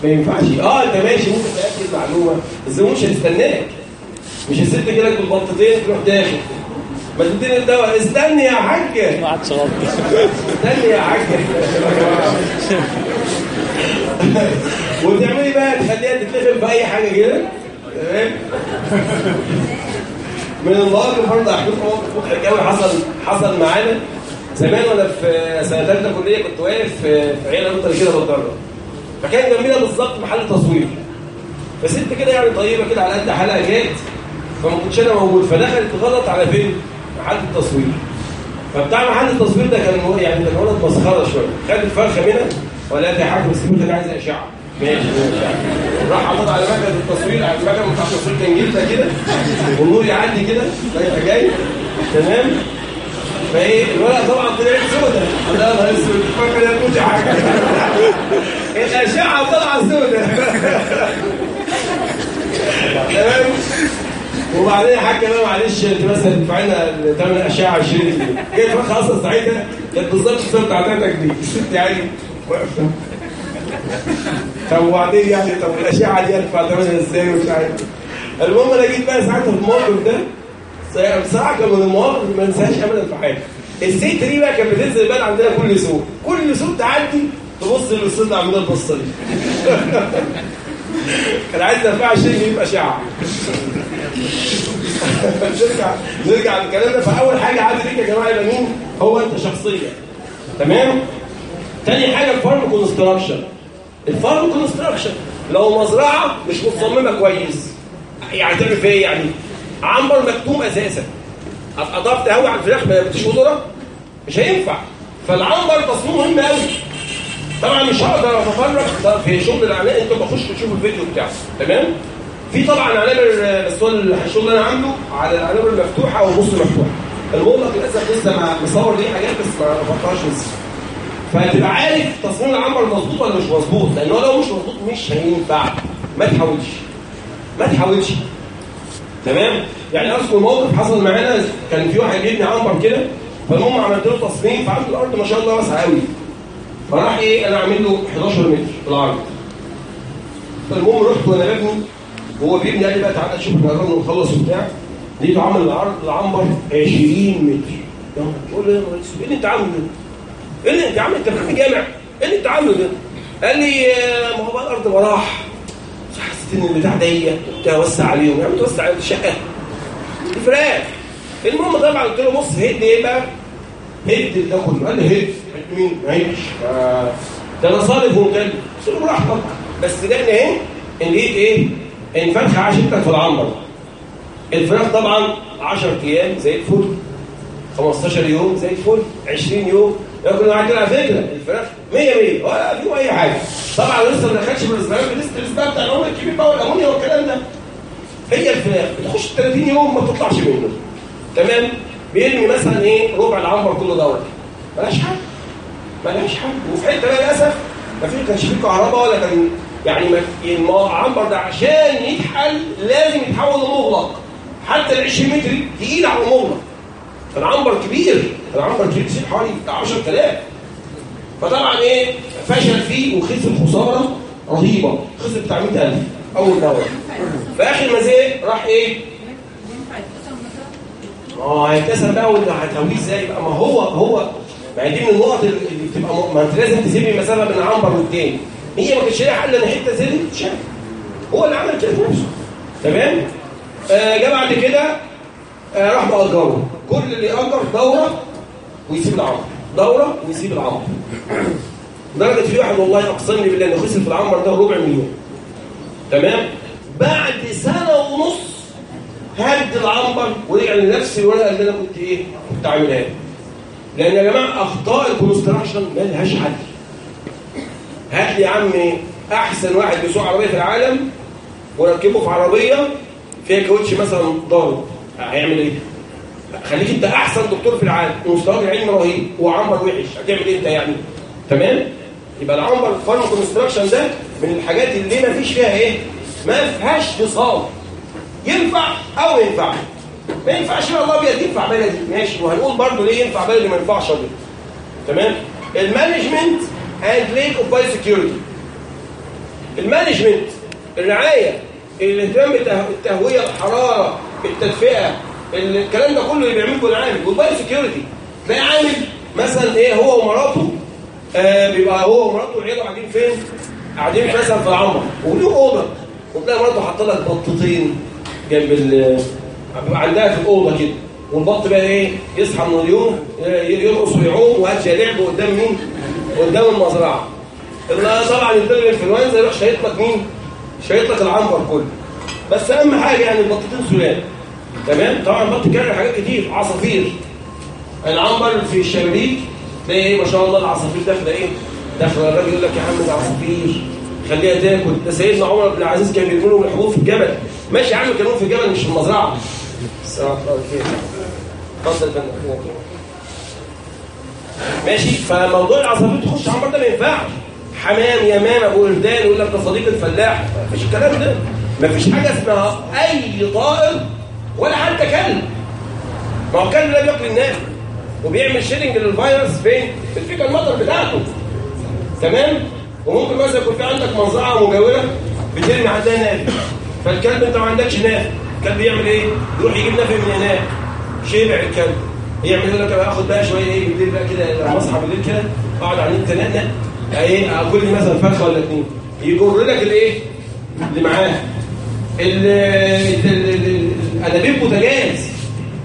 ما ينفعش آه انت ماشي ممكن تاكل معلومه بس مش هيستناك مش هيسيب لك بالبطاطين تروح داخل ما تديني الدواء استني يا حاج ما عادش غلط استني يا حاج وتعملي بقى تخليها تتلخم باي حاجة كده تمام من الله النهارده احكي لكم موقف مضحك قوي حصل حصل معانا زمان وأنا في سنه ثالثه كليه كنت واقف في عيله نطر كده بتدرب فكان جميلة بالظبط محل تصوير. فست كده يعني طيبة كده على قد حالها جت فما كنتش أنا موجود. فدخلت غلط على فين؟ محل التصوير. فبتاع محل التصوير ده كان يعني كان ولد مسخره شوية. خد الفرخة منها ولا في حاجة بس كنت عايز اشعه ماشي راح حاطط على مكنه التصوير على المكنة بتاع التصوير كان جلده كده. والنور يعدي كده رايح جاي. تمام؟ فايه الولد طبعا طلع سودا أنا اسود فاكر ياكل حاجة الاشعه طلعت سودا تمام وبعدين حاجة بقى معلش انت مثلا هتدفع لنا ثمن اشعه 20 جنيه جيت بقى خلاص السعيده كانت بالظبط السنة بتاعتك دي يعني واقفه طب وبعدين يعني طب الاشعه دي هتدفع ثمنها إزاي ومش عارف المهم أنا جيت بقى ساعتها في الموقف ده بصراحه كان من المواقف ما انساهاش ابدا في حياتي الست دي بقى كانت بتنزل بقى عندنا كل سوق كل سوق تعدي تبص اللي عامله البصه دي كان عايز ارفع الشيء يبقى شعر نرجع نرجع للكلام ده فاول حاجة عادي ليك يا جماعة يبقى مين هو أنت شخصيا. تمام؟ تاني حاجة الفارم كونستراكشن الفارم كونستراكشن لو مزرعة مش متصممه كويس. يعني تعمل فيها إيه يعني؟ عنبر مكتوم أساسا. أضفت قوي على الفراخ ما مفيش قدرة. مش هينفع. فالعنبر تصميم مهم قوي. طبعا مش هقدر أتفرج. في شغل العلاقه أنتوا بخش تشوفوا الفيديو بتاعه. تمام؟ في طبعا عنابر بس هو الشغل اللي أنا عامله على العنابر المفتوحة والنص مفتوح المغلق للاسف لسه ما مصور ليه حاجات بس ما بفكرش لسه فتبقى عارف تصميم العنبر مظبوط ولا مش مظبوط. لأن هو لو مش مظبوط مش هينفع. ما تحاولش. ما تحاولش. تمام يعني أذكر موقف حصل معانا كان في واحد بيبني عنبر كده فالمهم عملت له تصميم فعملت الأرض ما شاء الله واسعة قوي فراح إيه أنا عامل له 11 متر العرض فالمهم رحت وأنا ببني وهو بيبني قال لي بقى تعالى شوف إحنا ونخلص وبتاع لقيته عامل العرض العنبر 20 متر يا عم يا ريس؟ إيه اللي أنت عامله ده؟ إيه اللي أنت عامل أنت جامع؟ إيه اللي أنت عامله ده؟ قال لي آه، ما هو بقى الأرض براح السن البتاع ضيق توسع عليهم يا يعني عم توسع على الشقة. الفراخ. المهم طبعا قلت له بص هد إيه بقى؟ هد ده تاخد قال لي هد هد مين؟ معلش آه، ده أنا صالب ومكلف. قلت له براحتك. بس ده اهي إن ايد إيه؟ إن إيه إيه؟ فرخه عاشتك في العنبر الفراخ طبعا 10 أيام زي الفل. 15 يوم زي الفل. 20 يوم. لو كانوا على فكره الفراخ 100 100 ولا فيهم أي حاجة. طبعا لسه ما دخلش في الاسبوعين لسه لسه بتاع العمر الكبير بقى والأمونيا والكلام ده. هي الفراخ. بتخش 30 يوم ما بتطلعش منه. تمام؟ بيرمي مثلا إيه؟ ربع العنبر كله دوت ملهاش حل. ملهاش حل. وفي حتة بقى للأسف ما فيش كانش فيه كهرباء ولا كان يعني العنبر ده. عشان يتحل لازم يتحول لمغلق. حتى ال 20 متر تقيل على المغلق. العنبر كبير العنبر كبير بيصيب حوالي بتاع 10000 فطبعا إيه فشل فيه وخسر خسارة رهيبة خسر بتاع 100000 أول دوره في آخر مزاج راح إيه؟ آه هيتكسر بقى وانت هتهويه إزاي؟ بقى ما هو هو ما دي من النقط اللي بتبقى ما أنت لازم تسيب المسافه بين العنبر والتاني. هي ما كانتش ليها حل ان حتة زي دي هو اللي عمل كده نفسه. تمام؟ آه جه بعد كده راح مأجره كل اللي أجر دورة ويسيب العمر دورة ويسيب العمر لدرجه في واحد والله أقسمني بالله انه خسر في العمر ده ربع مليون تمام بعد سنة ونص هد العنبر ورجع لنفس الورقه اللي أنا كنت إيه كنت عاملها لأن يا جماعة اخطاء الكونستراكشن مالهاش حل هات لي يا عم احسن واحد بيسوق عربيه في العالم وركبه في عربيه فيها كاوتش مثلا ضارب هيعمل إيه؟ خليك انت أحسن دكتور في العالم ومستواك العلمي رهيب وعنبر وحش هتعمل إيه أنت يعني؟ تمام؟ يبقى العنبر farm construction ده من الحاجات اللي ما فيش فيها إيه؟ ما فيهاش فصال ينفع أو ينفع ما ينفعش بقى الابيض ينفع بلدي ماشي وهنقول برضه ليه ينفع بلدي ما ينفعش ابيض تمام؟ ال management and lack of biosecurity ال management الرعاية الاهتمام بالتهويه الحرارة التدفئة الكلام ده كله اللي بيعمله العامل وال biosecurity تلاقي عامل مثلا إيه هو ومراته آه، بيبقى هو ومراته وعياله قاعدين فين؟ قاعدين مثلا في العنبر وله أوضة وتلاقي مراته حاطة لك بطتين جنب ال عندها في الأوضة كده والبط بقى إيه؟ يصحى من اليوم آه، يرقص ويعوم وهات لعب قدام مين؟ قدام المزرعة. طبعا الدم الانفلونزا يروح شايط لك مين؟ شايط لك العنبر كله. بس أهم حاجة يعني البطتين سلال تمام؟ طبعا البط كان حاجات كتير. عصافير. العنبر في الشبابيك تلاقي إيه؟ ما شاء الله العصافير داخله إيه؟ داخله الراجل يقول لك يا عم العصافير خليها تاكل. ده سيدنا عمر بن العزيز كان بيقولوا لهم في الجبل. ماشي عنه كانوا في الجبل مش في المزرعة. اتفضل ماشي؟ فموضوع العصافير تخش عمر ده ما ينفعش. حمام يمان ابو وردان يقول لك ده صديق الفلاح. مفيش الكلام ده. ما فيش حاجة اسمها أي طائر ولا حتى كلب. ما هو الكلب لا بياكل الناس وبيعمل شيلنج للفيروس فين؟ في الفيكا المطر بتاعته. تمام؟ وممكن مثلا يكون في عندك منزعه مجاورة بترمي عندها ناف فالكلب انت ما عندكش ناف الكلب يعمل إيه؟ يروح يجيب نافي من هناك. شبع الكلب. يعمل لك أنا اخد بقى شوية إيه بالليل بقى كده لما اصحى بالليل كده اقعد عليه النت إيه اكل مثلا فرخة ولا اتنين. يجر لك الايه؟ اللي معاه. انابيب بوتجاز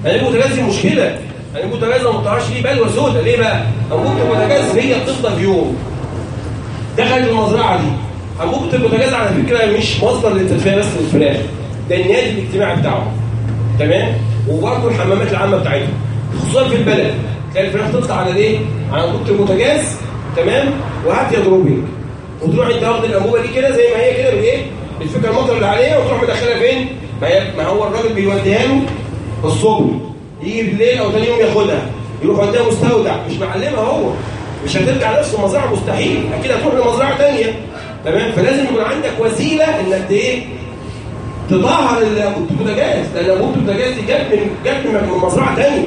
انابيب بوتجاز دي مشكلة. انابيب بوتجاز ما بتعرفش ليه بلوى سودا ليه بقى؟ أنبوبة البوتاجاز هي بتفضى في يوم دخلت المزرعة دي. أنبوبة البوتجاز على فكرة مش مصدر للتدفئة بس للفراخ ده النادي الاجتماعي بتاعهم تمام؟ وبرده الحمامات العامة بتاعتهم. خصوصا في البلد. تلاقي الفراخ تطلع على الايه؟ على أنبوبة البوتجاز تمام؟ وهات يا وتروح أنت واخد الأنبوبة دي كده زي ما هي كده بايه؟ الفكرة المطلقه اللي عليها وتروح مدخلها فين؟ ما هو الراجل بيوديها له الصبح. يجي بالليل أو ثاني يوم ياخدها. يروح وديها مستودع. مش معلمها هو. مش هترجع نفس المزرعة مستحيل. أكيد هتروح لمزرعة ثانية تمام؟ فلازم يكون عندك وسيلة إنك إيه؟ تطهر البوتاجاز لأن أنبوبة البوتاجاز دي جت من جت من مزرعة ثانية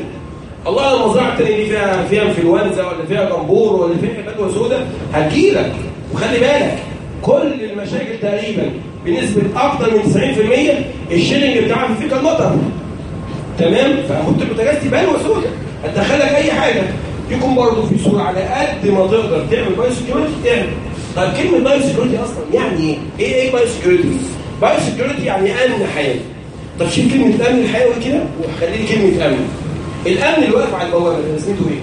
الله المزرعة الثانية دي فيها فيها إنفلونزا ولا فيها جمبورو ولا فيها بلوة سوداء هتجيلك. وخلي بالك كل المشاكل تقريبا بنسبة أكتر من 90% ال shedding بتاعها في fecal matter تمام فاحط البوتاجاز تبقى بلوة سودا أدخلك أي حاجة يكون برضه في صورة على قد ما تقدر تعمل biosecurity تعمل طيب كلمة biosecurity أصلا يعني إيه؟ إيه إيه biosecurity؟ biosecurity يعني أمن حيوي طب شيل كلمة أمن حيوي كده وخليه كلمة أمن الأمن اللي واقف على البوابة ده لازمته إيه؟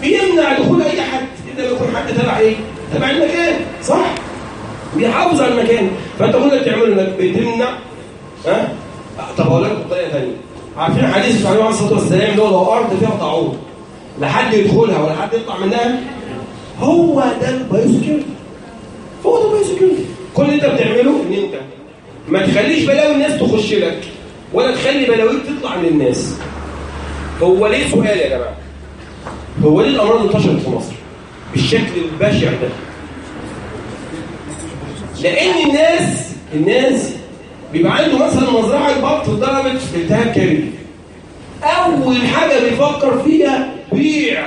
بيمنع دخول أي حد الا لو يكون حد تبع إيه؟ تبع المكان صح؟ بيحافظ على المكان فانت كل اللي بتعمله انك بتمنع ها؟ طب أقول لك بطريقة ثانية عارفين حديث عليه الصلاه والسلام اللي هو لو أرض فيها طاعون. لا حد يدخلها ولا حد يطلع منها. هو ده ال biosecurity هو ده ال biosecurity كل اللي انت بتعمله إن انت ما تخليش بلاوي الناس تخش لك ولا تخلي بلاويك تطلع من الناس. هو ليه سؤال يا جماعة؟ هو ليه الأمراض انتشرت في مصر؟ بالشكل البشع ده. لأن الناس الناس بيبقى عنده مثلا مزرعة البط اتضربت في التهاب كبد أول حاجة بيفكر فيها بيع.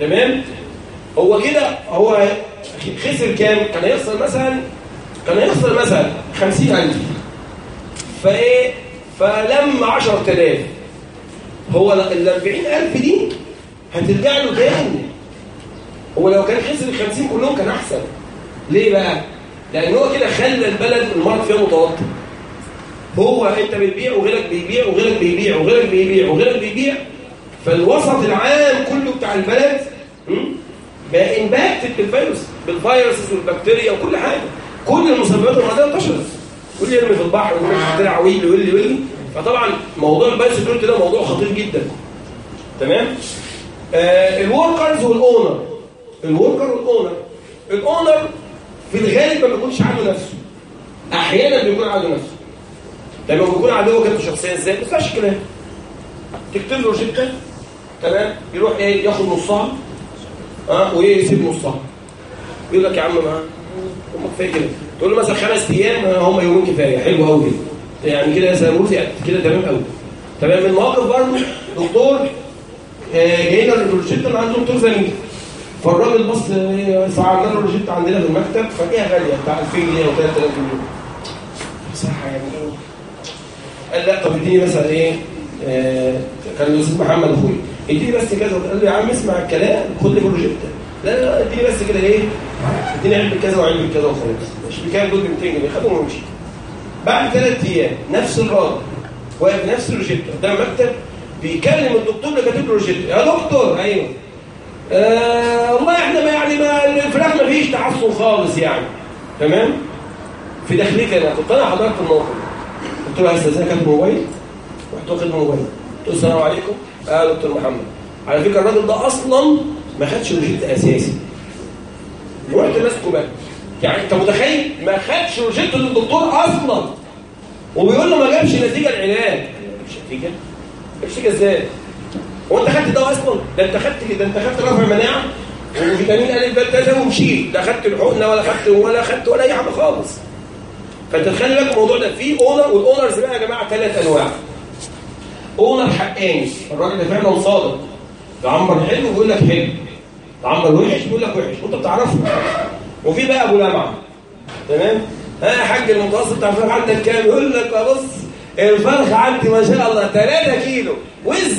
تمام؟ هو كده هو خسر كام؟ كان هيخسر مثلا كان هيخسر مثلا 50000 فإيه؟ فلم 10000 هو ال 40000 دي هترجع له تاني. هو لو كان خسر ال 50 كلهم كان أحسن. ليه بقى؟ لأن هو كده خلى البلد المرض فيها متوتر. هو انت بتبيع وغيرك بيبيع وغيرك بيبيع وغيرك بيبيع وغيرك بيبيع. فالوسط العام كله بتاع البلد بقى انباكت بالفيروس بالفيروس والبكتيريا وكل حاجة. كل المسببات المرضيه انتشرت. واللي يرمي في البحر واللي في الترع واللي واللي واللي فطبعا موضوع البيروس ده موضوع خطير جدا. تمام؟ آه الوركرز والاونر الوركر والاونر الاونر في الغالب ما بيكونش عنده نفسه. أحيانا بيكون عنده نفسه. لما بيكون عنده هو كده شخصيه إزاي؟ ما تسمعش الكلام تكتب له روشته تمام؟ يروح إيه؟ ياخد نصها آه ويسيب نصها يقول لك يا عم ما هم كفايه كده. تقول له مثلا خمس أيام آه، هم يومين كفاية. حلو قوي كده. يعني كده يا ساموز يعني كده تمام قوي تمام؟ المواقف برضه دكتور آه، جاي لنا الروشته عنده دكتور زميل فالراجل بص فعمل له روشيت عندنا في المكتب فجاه غالية؟ بتاع 2000 جنيه أو 3000 جنيه. صح يعني إيه؟ قال لا طب اديني مثلا إيه آه، كان الأستاذ محمد أخوي اديني بس كذا قال لي يا عم اسمع الكلام خد لي بروجيكت لا لا اديني بس كده إيه اديني علبه كذا وعلبه كذا وخلاص. مش بكام؟ دول 200 جنيه. خدهم ومشي بعد ثلاث أيام نفس الراجل واقف نفس الروجيت قدام مكتب بيكلم الدكتور اللي كاتب له يا دكتور أيوه. والله إحنا ما يعني ما الفراخ ما فيش تعصب خالص يعني. تمام؟ في داخلي أنا كنت أنا حضرت الموقف. قلت له يا أستاذ كانت موبايل؟ رحت واخد موبايل. قلت له السلام عليكم. آه دكتور محمد. على فكرة الراجل ده أصلا ما خدش روشته أساسي. رحت ماسكه بقى. يعني أنت متخيل؟ ما خدش روشته للدكتور أصلا. وبيقول له ما جابش نتيجة العلاج. ما جابش نتيجة. ما جابش نتيجة إزاي؟ وانت خدت ده أصلا ده انت خدت ده انت خدت رفع مناعة؟ وفيتامين ا ب كذا ومشيت ده خدت الحقنة ولا خدت ولا خدت ولا أي حاجة خالص. فتخلي بالك الموضوع ده. في owner وال owners بقى يا جماعة ثلاث أنواع. owner حقاني. الراجل ده فعلا صادق. تعمر حلو بيقول لك حلو. تعمر وحش بيقول لك وحش. وأنت بتعرفه. وفي بقى أبو لمعة. تمام؟ ها يا حاج المتوسط بتاع عندك كام؟ يقول لك بص الفرخ عندي ما شاء الله 3 كيلو. وز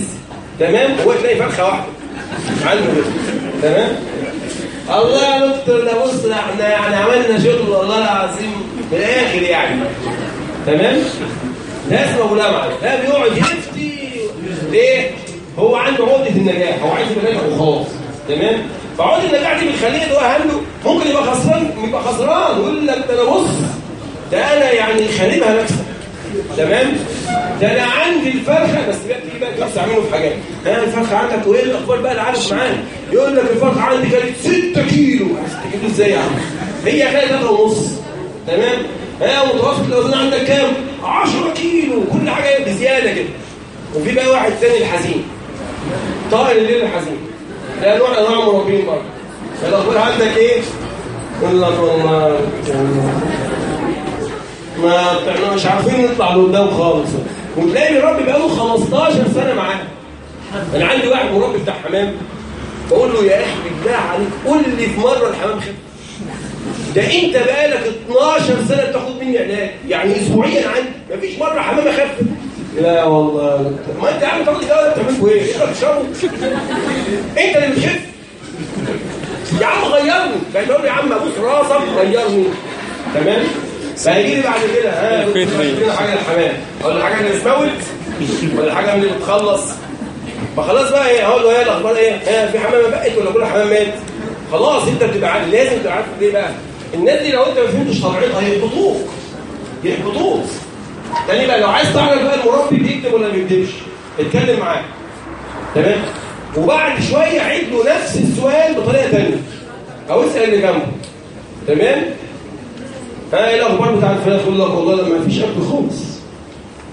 تمام؟ هو تلاقي فرخة واحدة. عنده بس. تمام؟ الله يا دكتور ده بص إحنا يعني عملنا شغل والله العظيم في الآخر يعني. تمام؟ ده اسمه لمعة ده بيقعد يفتي. ليه؟ هو عنده عقدة النجاح هو عايز يبقى ناجح وخلاص. تمام؟ فعقدة النجاح دي بتخليه اللي هو ممكن يبقى خسران يبقى خسران يقول لك ده أنا بص ده أنا يعني خاربها مكسب تمام؟ ده أنا عندي الفرخة بس بقى في بقى تستعمله في حاجات. ها الفرخة عندك وايه الأخبار بقى العالم معانا. يقول لك الفرخة عندي كانت 6 كيلو. 6 كيلو إزاي يا عم؟ هي كانت 3 ونص. تمام؟ ها متوسط الاوزان عندك كام؟ 10 كيلو. كل حاجة بزيادة كده. وفي بقى واحد ثاني الحزين. طائر الليل الحزين. ده نوع أنواع المربين برضه. الأخبار عندك إيه؟ قول لك والله ما إحنا مش عارفين نطلع لقدام خالص. وتلاقي الراجل بقى له 15 سنة معاه. أنا عندي واحد مربي بتاع حمام. بقول له يا أخي بالله عليك قول لي في مرة الحمام خف ده انت بقالك 12 سنة بتاخد مني علاج. يعني اسبوعيا عندي. مفيش مرة حمام اخف لا والله ما انت عامل تاخد الدواء انت بتعمله إيه؟ اقرا تشربه. انت اللي بتخف. يا عم غيرني. بقول له يا عم أبوس راسك غيرني. تمام؟ فهيجي لي بعد كده. ها إيه، في حاجة للحمام. ولا حاجة اللي ولا حاجة من بتخلص. ما خلاص بقى إيه أقول له إيه الأخبار إيه؟ ها في حمامه بقت ولا كل حمام مات؟ خلاص أنت بتبقى عارف لازم تبقى عارف ليه بقى. الناس دي لو أنت ما فهمتش طبيعتها هيحبطوك يحبطوك تاني بقى لو عايز تعرف بقى المربي بيكتب ولا ما بيكتبش اتكلم معاه. تمام؟ وبعد شوية عيد له نفس السؤال بطريقة ثانية أو اسأل اللي جنبه. تمام؟ إيه الاخبار بتاعت الفراخ يقول لك والله ما فيش اكل خالص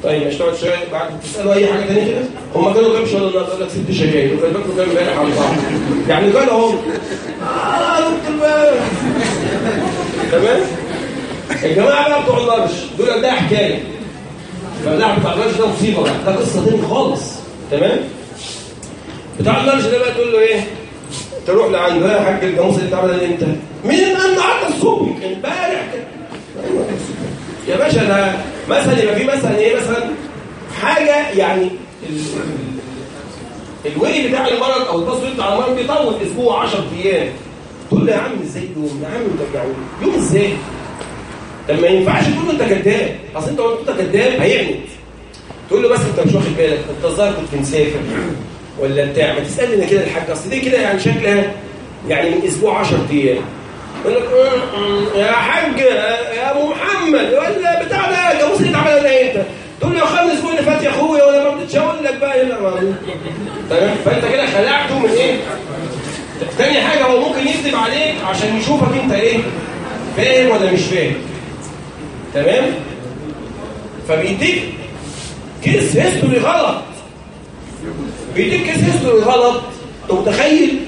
طيب اشتغل شوية بعد تسالوا اي حاجة ثانية كده هم كانوا كام شغل النهارده قال لك ست شكاير وكان باكلوا كام امبارح على بعض يعني قال اهو تمام الجماعه بقى بتوع النرش دول ده حكايه فاللعب بتاع النرش ده مصيبه بقى ده قصه ثانية خالص تمام بتاع النرش ده بقى تقول له إيه تروح لعنده يا حاج الجاموس اللي انت ده إمتى؟ مين النهارده الصبح امبارح كده يا باشا ده مثلا يبقى في مثلا إيه مثلا؟ حاجة يعني الوي بتاع المرض أو التصوير بتاع المرض بيطول أسبوع 10 أيام. تقول له يا عم إزاي يوم؟ يا عم رجعوني يوم إزاي؟ طب ما ينفعش تقول له أنت كذاب. أصل أنت قلت أنت كذاب هيعند تقول له بس أنت مش واخد بالك أنت الظاهر كنت مسافر ولا بتاع. ما تسألني كده الحاج أصل دي كده يعني شكلها يعني من أسبوع 10 أيام. أمم، يا حاج يا ابو محمد ولا بتاع ده جوز اللي اتعمل ده انت تقول له خمس أسبوع اللي فات يا اخويا وأنا ما رضيتش أقول لك بقى هنا تمام فأنت كده خلعته من إيه؟ تاني حاجة هو ممكن يكذب عليك عشان يشوفك أنت إيه؟ فاهم ولا مش فاهم تمام؟ فبيديك case history غلط بيديك case history غلط أنت متخيل؟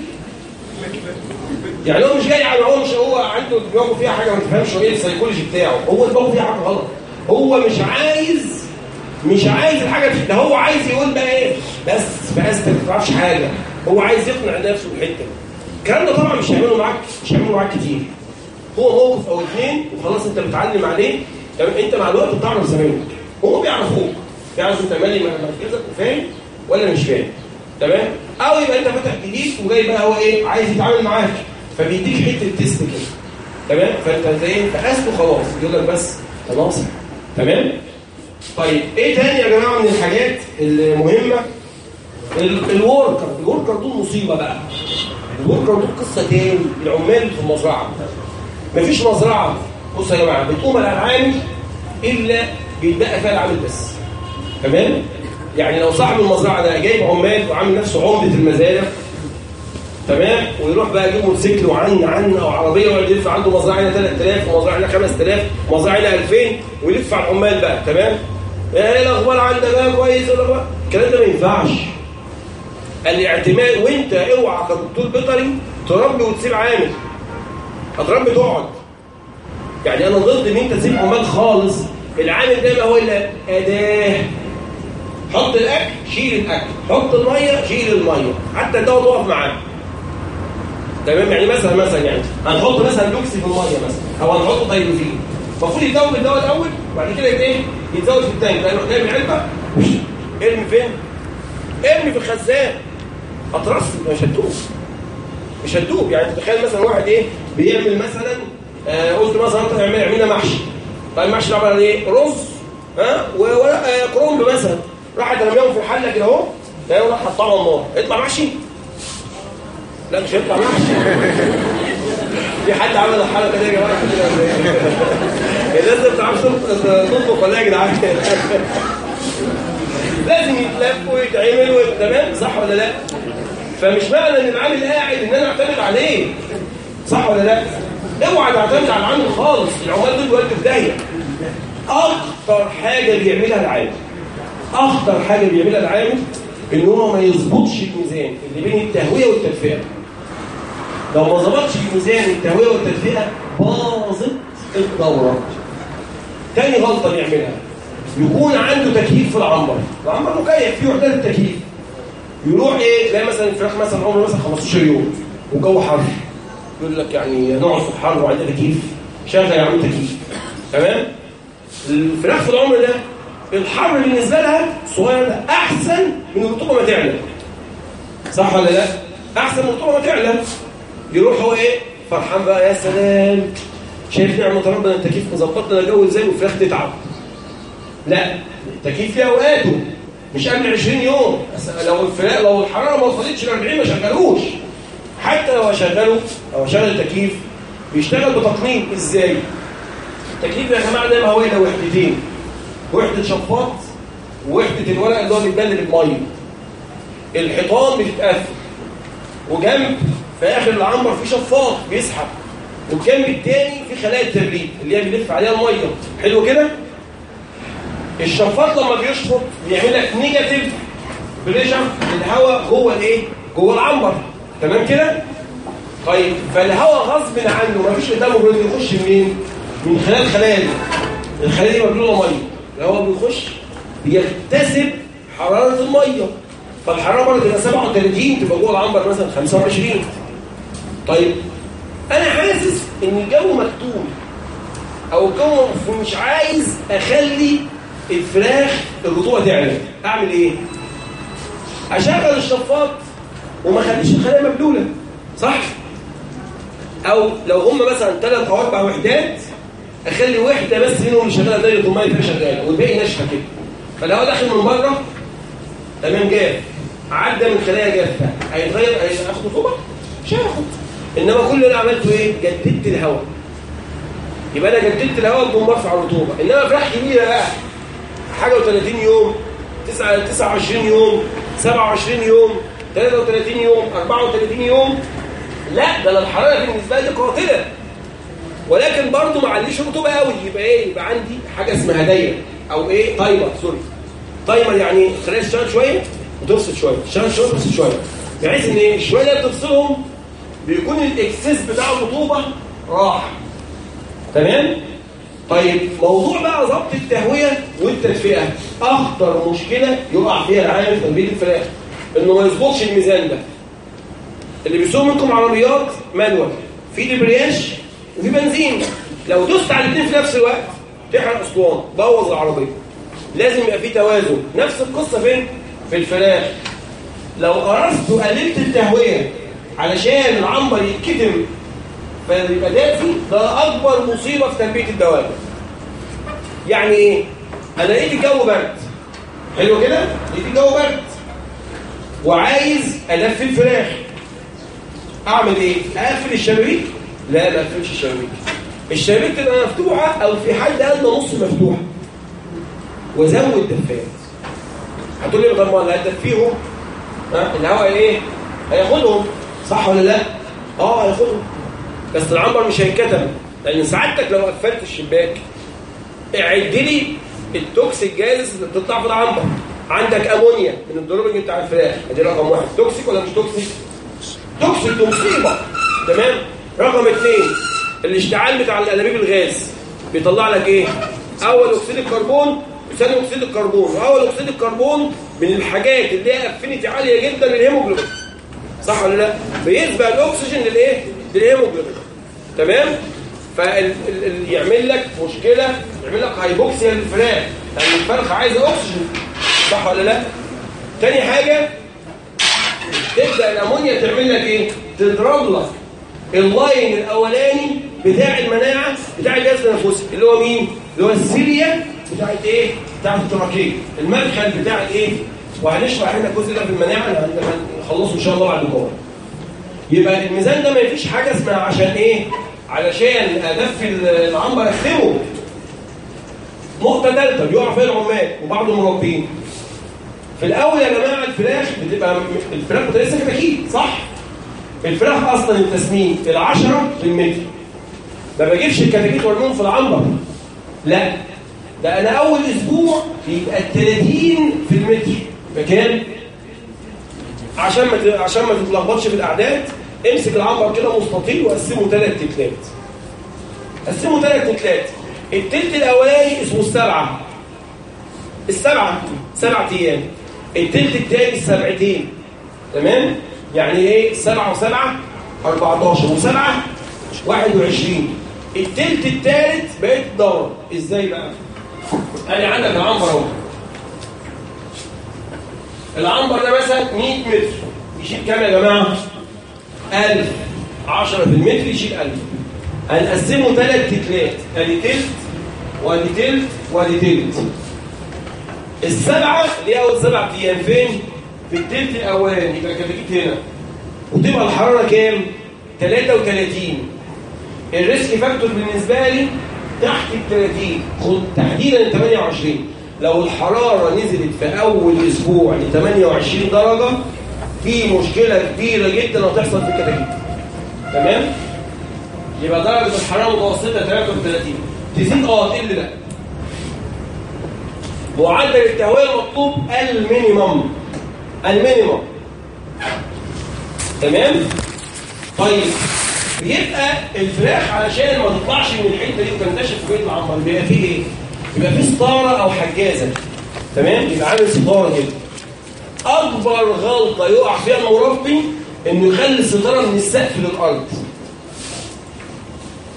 يعني هو مش جاي على هو مش هو عنده دماغه فيها حاجة ما تفهمش إيه السايكولوجي بتاعه. هو دماغه فيها حاجة غلط. هو مش عايز مش عايز الحاجة دي. ده هو عايز يقول بقى إيه؟ بس بس ما تعرفش حاجة. هو عايز يقنع نفسه بالحتة دي. الكلام ده طبعا مش هيعمله معاك مش هيعمله معاك كتير. هو موقف أو اثنين وخلاص أنت بتعلم عليه. طب أنت مع الوقت بتعرف زمايلك هو بيعرفوك. بيعرفوا أنت مالي مركزك وفاهم ولا مش فاهم. تمام؟ أو يبقى أنت فاتح جديد وجاي بقى هو إيه؟ عايز يتعامل معاك. فبيديك حتة تيست كده. تمام؟ فانت إيه فحاسبه خلاص يقول لك بس خلاص. تمام؟ طيب إيه تاني يا جماعة من الحاجات المهمة؟ ال worker. ال worker دول مصيبة بقى. ال worker دول قصة تاني. العمال في المزرعة. مفيش مزرعة. بص يا جماعة بتقوم العامل إلا بيتبقى فيها العامل بس. تمام؟ يعني لو صاحب المزرعة ده جايب عمال وعامل نفسه عمدة المزارع تمام؟ ويروح بقى يجيب موتوسيكل وعن عن أو عربية ويقعد يلف عنده مزرعة 3000 ومزرعة 5000 ومزرعه 2000 ويلف على العمال بقى تمام؟ إيه الأخبار عندك بقى؟ كويس ولا الكلام ده ما ينفعش. الاعتماد وأنت أوعى كدكتور بيطري تربي وتسيب عامل. هتربي تقعد. يعني أنا ضد إن أنت تسيب عمال خالص. العامل ده ما هو الا أداة. حط الأكل شيل الأكل. حط المية شيل المية. حتى الدواء تقف معاه. تمام يعني مثلا مثلا يعني هنحط مثلا لوكسي في المية مثلا أو هنحط دايروزين المفروض يتزود الدواء الأول وبعد كده إيه؟ يتزود في التانك لأنه جاي طيب، من علبة. إرمي فين؟ إرمي في الخزان. اطرس مش هتدوب. مش هتدوب. يعني تتخيل مثلا واحد إيه؟ بيعمل مثلا آه، قلت مثلا انت تعمل عملنا محشي. طيب، فالمحشي عبارة عن إيه؟ رز ها؟ وورق آه، كرنب مثلا. راح ارميهم في الحلة كده أهو. تلاقيه راح حطها على النار اطلع محشي؟ لا مش هيطلع في حد عمل الحركة دي يا جماعة؟ لازم تعرفش تطبخ ولا يا جدعان. لازم يتلف ويتعمل تمام صح ولا لا؟ فمش معنى إن العامل قاعد إن أنا أعتمد عليه. صح ولا لا؟ اوعى تعتمد على العامل خالص. العمال دول ولد في داهية. أخطر حاجة بيعملها العامل. أخطر حاجة بيعملها العامل إن هو ما يظبطش الميزان اللي بين التهوية والتدفئه لو ما ظبطش الميزان التهويه والتدفئه باظت الدوره تاني غلطه بيعملها يكون عنده تكييف في العنبر العنبر مكيف فيه وحدات التكييف يروح إيه تلاقي مثلا الفراخ مثلا عمره مثلا 15 يوم وجو حر يقول لك يعني نقعد في الحر وعندنا تكييف شغل يا عم تكييف تمام الفراخ في العمر ده الحر بالنسبة لها صغير احسن من الرطوبه ما تعلى صح ولا لا احسن من الرطوبه ما تعلى يروحوا إيه؟ فرحان بقى يا سلام. شايف نعمة ربنا انت كيف مظبطنا الجو إزاي والفراخ تتعب. لا التكييف في أوقاته. مش قبل 20 يوم. لو الفراق لو الحرارة ما وصلتش ل 40 ما شغلوش. حتى لو هشغله أو هشغل التكييف بيشتغل بتقنين إزاي؟ التكييف يا جماعة ده ما هو وحدتين. وحدة شفاط ووحده الورق اللي هو بيتبلل بالمية. الحيطان بتتقفل. وجنب في آخر العنبر في شفاط بيسحب والجنب الثاني في خلايا التبريد اللي هي بيلف عليها الميه حلو كده؟ الشفاط لما بيشفط بيعمل لك negative pressure الهواء جوه الايه جوه العنبر. تمام كده؟ طيب فالهواء غصب عنه مفيش قدامه غير يخش منين؟ من خلال الخلايا دي. الخلايا دي مبلولة مية. الهواء بيخش بيكتسب حرارة المية. فالحرارة برضه 37 تبقى جوه العنبر مثلا 25 طيب أنا حاسس إن الجو مكتوم أو الجو مش عايز أخلي الفراخ الرطوبة تعلى أعمل إيه؟ أشغل الشفاط وما أخليش الخلايا مبلولة صح؟ أو لو هم مثلا ثلاث أو أربع وحدات أخلي وحدة بس منهم اللي شغاله دايره الميه فيها شغالة والباقي ناشفة كده. فلو داخل من بره تمام جاف. عدى من خلايا جافة. هيتغير؟ هياخد رطوبة؟ مش هياخد. إنما كل اللي عملته إيه؟ جددت الهواء. يبقى أنا جددت الهواء بدون ارفع الرطوبه إنما فراخ كبيرة بقى. حاجة و30 يوم 9 29 يوم 27 يوم 33 يوم 34 يوم. لا ده أنا الحرارة بالنسبة لي قاتلة. ولكن برضه ما عنديش رطوبة قوي يبقى إيه؟ يبقى عندي حاجة اسمها دايره أو إيه؟ timer sorry. timer يعني خلايا تشتغل شوية وتفصل شوية. تشتغل شوية وتفصل شوية. بحيث إن الشويه اللي بتفصلهم بيكون ال excess بتاع الرطوبه راح. تمام؟ طيب موضوع بقى ضبط التهوية والتدفئه أخطر مشكلة يقع فيها العالم في تنبيه الفراخ إنه ما يظبطش الميزان ده. اللي بيسوق منكم عربيات مانوال في دبرياش وفي بنزين. لو دوست على الاثنين في نفس الوقت تحرق أسطوانة بوظ العربية. لازم يبقى في توازن. نفس القصة فين؟ في الفراخ. لو قررت وقللت التهوية علشان العنبر يتكتم. فيبقى دافي ده أكبر مصيبة في تربيه الدواجن يعني إيه أنا ايدي جو برد. حلو كده؟ لقيت جو برد. وعايز ألف الفراخ. أعمل إيه؟ أقفل الشبابيك؟ لا ما أقفلش الشبابيك. الشبابيك تبقى مفتوحة أو في حد ادنى نص مفتوحة. وازود دفات هتقول لي الغرمان ما أنا الهواء إيه؟ هياخدهم. صح ولا لا؟ آه هياخدهم بس العنبر مش هيتكتم لأن سعادتك لو قفلت الشباك عندي ال toxic gases اللي بتطلع في العنبر عندك أمونيا من ال dropping بتاع الفراخ أدي رقم واحد toxic ولا مش toxic؟ toxic مصيبه تمام؟ رقم اثنين الاشتعال بتاع الأنابيب الغاز بيطلع لك إيه؟ أول أكسيد الكربون ثاني أكسيد الكربون وأول أكسيد الكربون من الحاجات اللي هي affinity عالية جدا للهيموجلوبين صح ولا لا بيسبق الأكسجين للإيه؟ للهيموجلوبين تمام؟ فيعمل لك مشكلة يعمل لك hypoxia للفراخ لأن الفرخه عايزه أكسجين. صح ولا لا؟ تاني حاجة تبدأ الأمونيا تعمل لك إيه؟ تضرب لك ال line الأولاني بتاع المناعة بتاع الجهاز التنفسي اللي هو مين؟ اللي هو ال cilia بتاعت إيه؟ بتاعت ال trachea المدخل بتاع إيه؟ وهنشرح هنا الجزء ده في المناعة هنخلصه إن شاء الله بعد الموضوع يبقى الميزان ده ما فيش حاجة اسمها عشان إيه؟ علشان ادفي العنبر اخمه نقطة ثالثه بيقع فيها العمال وبعض المربين. في الأول يا جماعة الفراخ بتبقى الفراخ لسه كتاكيت صح؟ الفراخ أصلا التسمين ال10 للمتر ما بجيبش الكتاكيت وارميهم في العنبر. لا. ده أنا أول أسبوع بيبقى 30 في المتر. مكان عشان ما عشان ما تتلخبطش في الأعداد امسك العنبر كده مستطيل وقسمه ثلاث تلات قسمه ثلاث تلات التلت الاولاني اسمه السبعة. السبعة سبعة أيام. التلت الثاني السبعتين. تمام؟ يعني إيه؟ سبعة وسبعة 14 وسبعة 21 التلت الثالث بقيت دورة إزاي بقى؟ أنا عندك العنبر أهو. العنبر ده مثلا 100 متر. يشيل كام يا جماعة؟ 1000 10 في المتر يشيل 1000 هنقسمه ثلاث تلات أدي تلت وأدي تلت وأدي تلت. السبعة اللي هي أول سبع أيام فين؟ في التلت الأول يبقى كتاكيت هنا. وتبقى الحرارة كام؟ 33 ال risk factor بالنسبة لي تحت ال 30 خد تحديدا 28 لو الحرارة نزلت في أول أسبوع ل 28 درجة في مشكلة كبيرة جدا هتحصل في الكتاكيت تمام؟ يبقى درجة الحرارة متوسطة 33 تزيد آه تقل لا معدل التهوية المطلوب ال minimum ال minimum تمام؟ طيب بيبقى الفراخ علشان ما تطلعش من الحتة دي وتنتشر في بقيت العنبر بيبقى فيه إيه؟ يبقى في ستاره أو حجازة. تمام؟ يبقى عامل ستاره كده أكبر غلطة يقع فيها المربي إنه يخلي الستاره من السقف للارض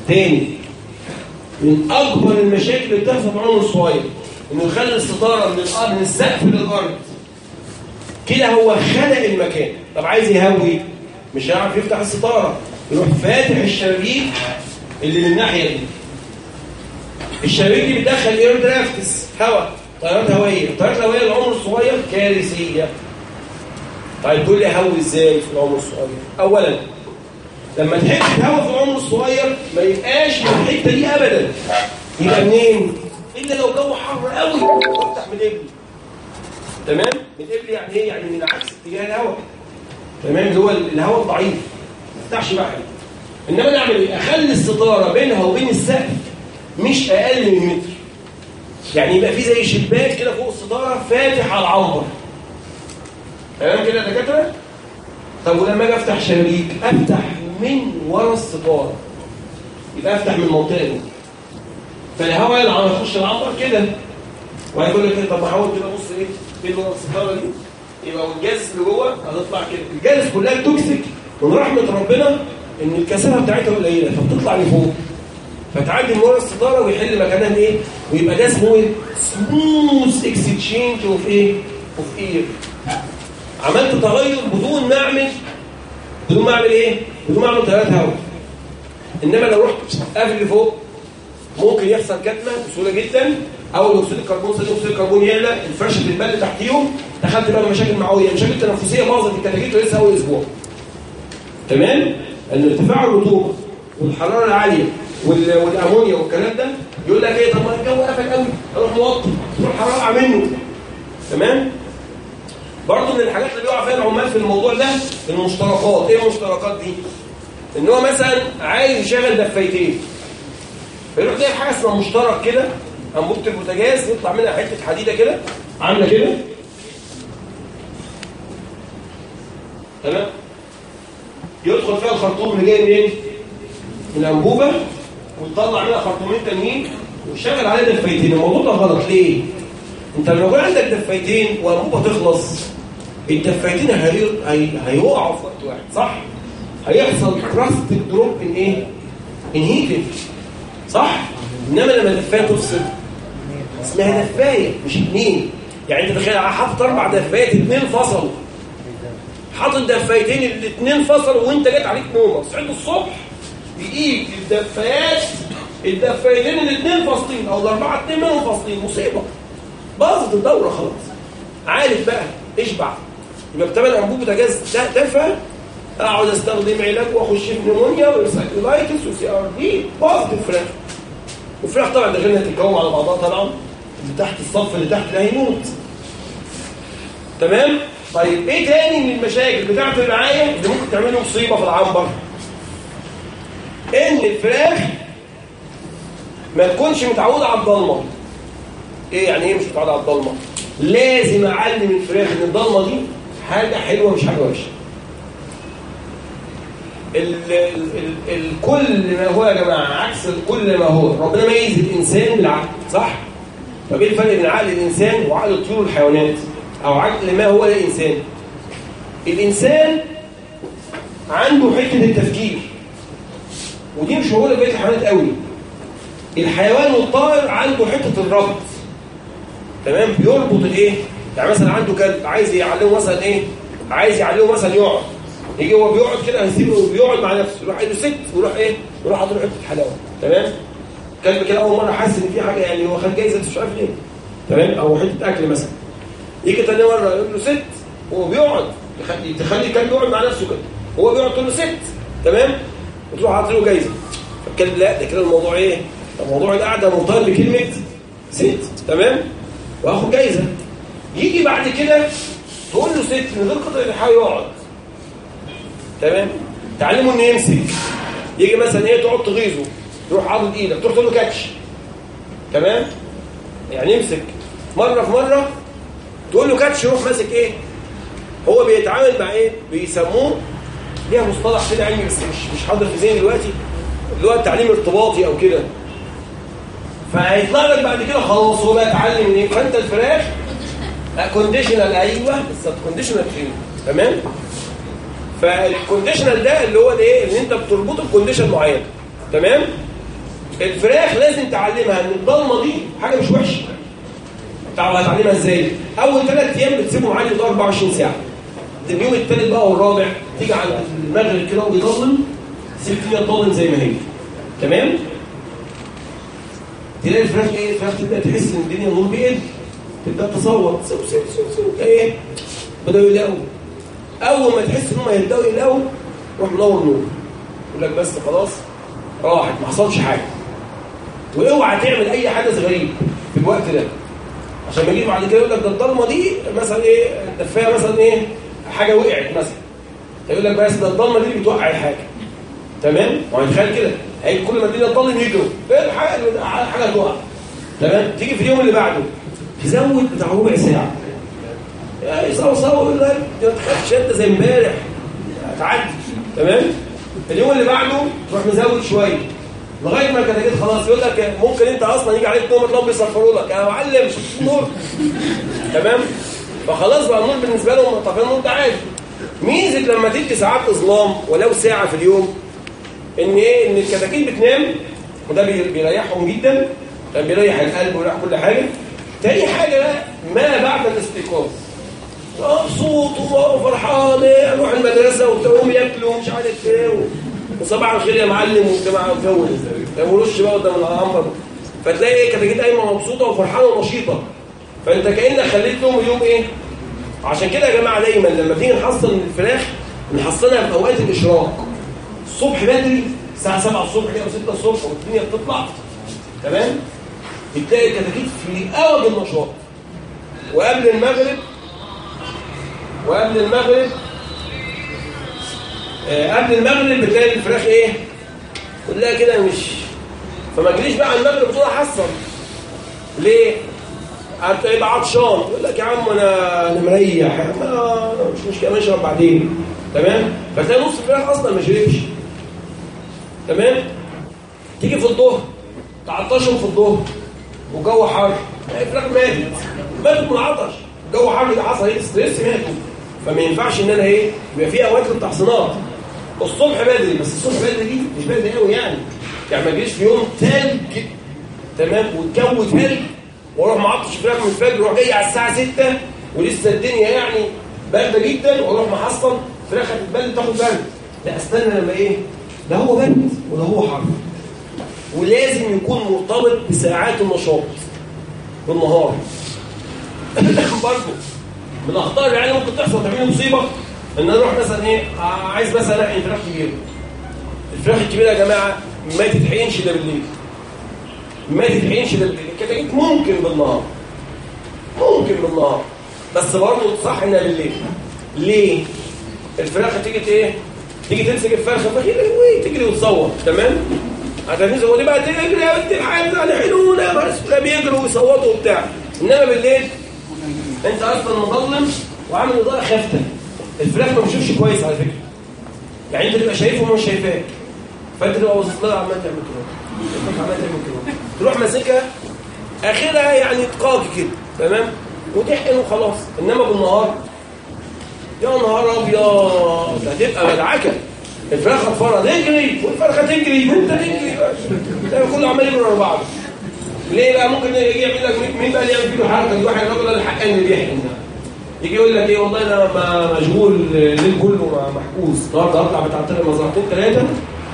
تاني من أكبر المشاكل اللي بتحصل في عمر صغير إنه يخلي الستاره من الأرض من السقف للارض كده هو خلق المكان. طب عايز يهوي مش هيعرف يفتح الستاره يروح فاتح الشبابيك اللي للناحيه دي. الشبابيك بيدخل بتدخل اير درافتس هواء طيارات هوائيه الطيارات الهوائيه العمر الصغير كارثيه طيب تقول لي هو إزاي في العمر الصغير؟ اولا لما تحب الهواء في العمر الصغير ما يبقاش من الحتة دي ابدا. يبقى منين؟ إلا لو الجو حر قوي افتح من الابل تمام؟ من الابل يعني إيه؟ يعني من عكس اتجاه الهواء تمام؟ اللي هو الهواء الضعيف. ما تفتحش بقى إنما أنا اعمل إيه؟ أخلي الستارة بينها وبين السقف. مش أقل من متر. يعني يبقى في زي شباك كده فوق الستارة فاتح على العنبر تمام كده يا دكاترة؟ طب ولما أجي أفتح شبابيك أفتح من ورا الستارة. يبقى أفتح من المنطقة دي. فالهواء اللي هيخش العنبر كده. وهيقول لك إيه؟ طب أحاول كده بص إيه؟, إيه فين ورا الستارة دي؟ يبقى وال gases اللي جوه هتطلع كده. ال gases كلها toxic. من رحمة ربنا إن الكثافة بتاعتها قليلة فبتطلع لفوق. فتعدي من ورا الستاره ويحل مكانها إيه؟ ويبقى ده اسمه smooth exchange of إيه؟ of air عملت تغير بدون ما اعمل بدون ما أعمل إيه؟ بدون ما أعمل تغيرات هواء إنما لو رحت قافل لفوق ممكن يحصل كتمه بسهولة جدا اول أكسيد الكربون ثاني أكسيد الكربون يعلى الفرش اللي اتبل تحتيهم دخلت بقى مشاكل معويه مشاكل تنفسيه معظم الكتاكيت لسه أول أسبوع. تمام؟ ان ارتفاع الرطوبة والحرارة العالية والامونيا والكلام ده يقول لك إيه طب ما الجو قفل قوي أروح موطي أروح اروقع منه تمام؟ برضه من الحاجات اللي بيقع فيها العمال في الموضوع ده المشتركات. إيه المشتركات دي؟ إن هو مثلا عايز يشغل دفايتين. فيروح جايب حاجة اسمها مشترك كده انبوبه البوتاجاز يطلع منها حتة حديدة كده. عاملة كده. تمام؟ يدخل فيها الخرطوم اللي جاي منين؟ من الانبوبه وتطلع منها خرطومين تانيين وشغل عليها دفايتين الموضوع ده غلط ليه؟ انت لو كان عندك دفايتين وانبوبه تخلص الدفايتين هيقعوا في وقت واحد صح؟ هيحصل drastic drop in إيه؟ in heating صح؟ انما لما الدفايه تفصل اسمها دفايه مش اثنين يعني انت تخيل حاطط أربع دفايات اثنين فصلوا حاطط دفايتين الاثنين فصلوا وانت جت عليك نومه صحيت الصبح بإيد الدفايات. الدفايتين الاثنين فاصلين أو الأربعة اثنين منهم فاصلين. مصيبة. باظت الدورة خلاص. عارف بقى. اشبع يبقى بتعمل انبوب بتجاز تافه أقعد أستخدم علاج وأخش في نيمونيا وسي آر دي باظت الفراخ. والفراخ طبعا ده جنه الجو على بعضها طبعا. اللي تحت الصف اللي تحت ده هيموت تمام؟ طيب إيه تاني من المشاكل بتاعت الرعاية اللي ممكن تعمله مصيبة في العنبر ان الفراخ ما تكونش متعودة على الضلمة إيه يعني إيه مش متعودة على الضلمة لازم أعلم الفراخ إن الضلمة دي حاجة حلوة مش حاجة وحشة الكل ما هو يا جماعة عكس الكل ما هو ربنا ميز الإنسان بالعقل صح؟ طب إيه الفرق بين عقل الإنسان وعقل الطيور والحيوانات؟ أو عقل ما هو الإنسان؟ الإنسان عنده حتة التفكير ودي مش موجوده في بقية الحيوانات قوي. الحيوان والطائر عنده حتة الربط. تمام؟ بيربط الإيه؟ يعني مثلا عنده كلب عايز يعلمه مثلا إيه؟ عايز يعلمه مثلا يقعد. يجي هو بيقعد كده هيسيبه بيقعد مع نفسه. يروح له ست ويروح إيه؟ يروح حاطط حتة حلاوة. تمام؟ كلب كده أول مرة حاسس إن في حاجة يعني هو خد جايزه مش عارف ليه. تمام؟ أو حتة أكل مثلا. يجي تاني مرة يقول له ست وهو بيقعد. تخلي الكلب يقعد مع نفسه كده. هو بيقعد تقول له ست تمام؟ وتروح حاطط له جايزه فالكلب لا ده كده الموضوع إيه؟ موضوع القعده مضطر بكلمه ست تمام؟ واخد جايزة يجي بعد كده تقول له ست من غير قطع الإيحاء يقعد تمام؟ تعلمه إنه يمسك يجي مثلا إيه تقعد تغيظه تروح حاطط إيدك تروح تقول له كاتش تمام؟ يعني يمسك مرة في مرة تقول له كاتش يروح ماسك إيه؟ هو بيتعامل مع إيه؟ بيسموه ليها مصطلح كده علمي بس مش مش حاضر في ذهني دلوقتي اللي هو التعليم الارتباطي أو كده. فهيطلع لك بعد كده خلاص هو بقى اتعلم إيه فأنت الفراخ conditional أيوه بس conditional training تمام؟ فال conditional ده اللي هو الايه اللي أنت بتربطه ب condition معين تمام؟ الفراخ لازم تعلمها إن الضلمة دي حاجة مش وحشة. طب هتعلمها إزاي؟ أول ثلاث أيام بتسيبهم عادي 24 ساعة. اليوم الثالث بقى والرابع تيجي على المغرب كده وبيضلم سيب فيها تضلم زي ما هي تمام تلاقي الفراخ إيه الفراخ تبدا تحس ان الدنيا نور بيد تبدا تصور سو سو سو سو إيه بداوا يلاقوا اول ما تحس ان هم يبداوا يلاقوا روح منور نور يقول لك بس خلاص. راحت ما حصلش حاجة. وأوعى تعمل أي حدث غريب في الوقت ده. عشان ما يجي بعد كده يقول لك ده الضلمة دي مثلا إيه الدفايه مثلا إيه حاجة وقعت مثلا. فيقول لك بس ده الضلمة دي بتوقع الحاجة تمام؟ ما هو تخيل كده. هي كل ما الدنيا تضلم يجروا. إيه الحاجة الحاجة توقع تمام؟ تيجي في اليوم اللي بعده. تزود بتاع ربع ساعة. يعني صور صور يقول لك ما تخافش انت زي امبارح. هتعدي. تمام؟ اليوم اللي بعده تروح مزود شوية. لغاية ما كده جيت خلاص. يقول لك ممكن أنت أصلا يجي عليك نوم تلاقيهم بيصفروا لك. يا معلم شوف النور. تمام؟ فخلاص بقى النور بالنسبة لهم طفل النور ده عادي. ميزة لما تدي ساعات ظلام ولو ساعة في اليوم إن إيه؟ إن الكتاكيت بتنام وده بيريحهم جدا كان بيريح القلب ويريح كل حاجة. تاني حاجة بقى ما بعد الاستيقاظ. آه، مبسوط وفرحان إيه؟ أروح المدرسة وتقوم ياكلوا ومش عارف إيه وصباح الخير يا معلم والجماعة وجو ما يقولوش بقى قدام الامر فتلاقي إيه؟ كتاكيت قايمة مبسوطة وفرحانة ونشيطة. فانت كأنك خليت لهم يوم إيه؟ عشان كده يا جماعة دايما لما تيجي نحصل الفراخ نحصلها في أوقات الإشراق. الصبح بدري الساعة 7 الصبح أو 6 الصبح والدنيا بتطلع. تمام؟ بتلاقي الكتاكيت في أوج النشاط. وقبل المغرب وقبل المغرب آه، قبل المغرب بتلاقي الفراخ إيه؟ كلها كده مش فما تجيش بقى المغرب بصورة حصل ليه؟ هتبقى إيه؟ عطشان يقول لك يا عم أنا أنا مريح. ما مش مشكلة نشرب بعدين. تمام؟ فتلاقي نص الفراخ أصلا ما شربش تمام؟ تيجي في الظهر تعطشهم في الظهر وجو حر. الفراخ ماتت. ماتت من العطش. الجو حر ده حصل إيه ستريس ماتوا فما ينفعش إن أنا إيه يبقى في أوقات للتحصينات. الصبح بدري بس الصبح بدري دي مش بدري قوي يعني. يعني ما تجيش في يوم ثلج تمام؟ والجو ثلج وأروح معطش فراخ من الفجر وأروح جاي على الساعة 6 ولسه الدنيا يعني باردة جدا وأروح محصل فراخ هتتبل تاخد برد لا أستنى لما إيه؟ ده هو برد وده هو حر. ولازم يكون مرتبط بساعات النشاط بالنهار. برضه من الأخطاء اللي يعني ممكن تحصل تعمل مصيبة إن أروح مثلا إيه؟ عايز مثلا احيي فراخ كبيرة. الفراخ الكبيرة يا جماعة ما تتحينش ده بالليل. ما تدعينش للكتاكيت ممكن بالنهار ممكن بالنهار بس برضه صح إنها بالليل ليه؟ الفراخ تيجي إيه؟ تيجي تمسك الفرخة فخيره إيه، تجري وتصور؟ تمام؟ هتنزل ودي بقى تجري يا بنت الحاج أنا حنونه بس لا بيجروا ويصوتوا وبتاع. إنما بالليل أنت أصلا مظلم وعامل إضاءة خافتة. الفراخ ما بتشوفش كويس على فكرة. يعني أنت تبقى شايفه ومش شايفاك فأنت تبقى وصلها عمال تعمل كده. تروح ماسكها آخرها يعني تقاضي كده تمام؟ وتحقن وخلاص إنما بالنهار يا نهار أبيض هتبقى مدعكة. الفرخة اتفرج تجري والفرخة تجري وأنت تجري. ده كله عمال يجري ورا بعض. ليه بقى؟ ممكن يجي يعمل لك مين بقى اللي يعمل فيه حركة دي واحد الراجل الحقان اللي بيحقن ده. يجي يقول لك إيه؟ والله أنا مشغول الليل كله محبوس. النهارده هطلع بتاع طلع مزرعتين ثلاثة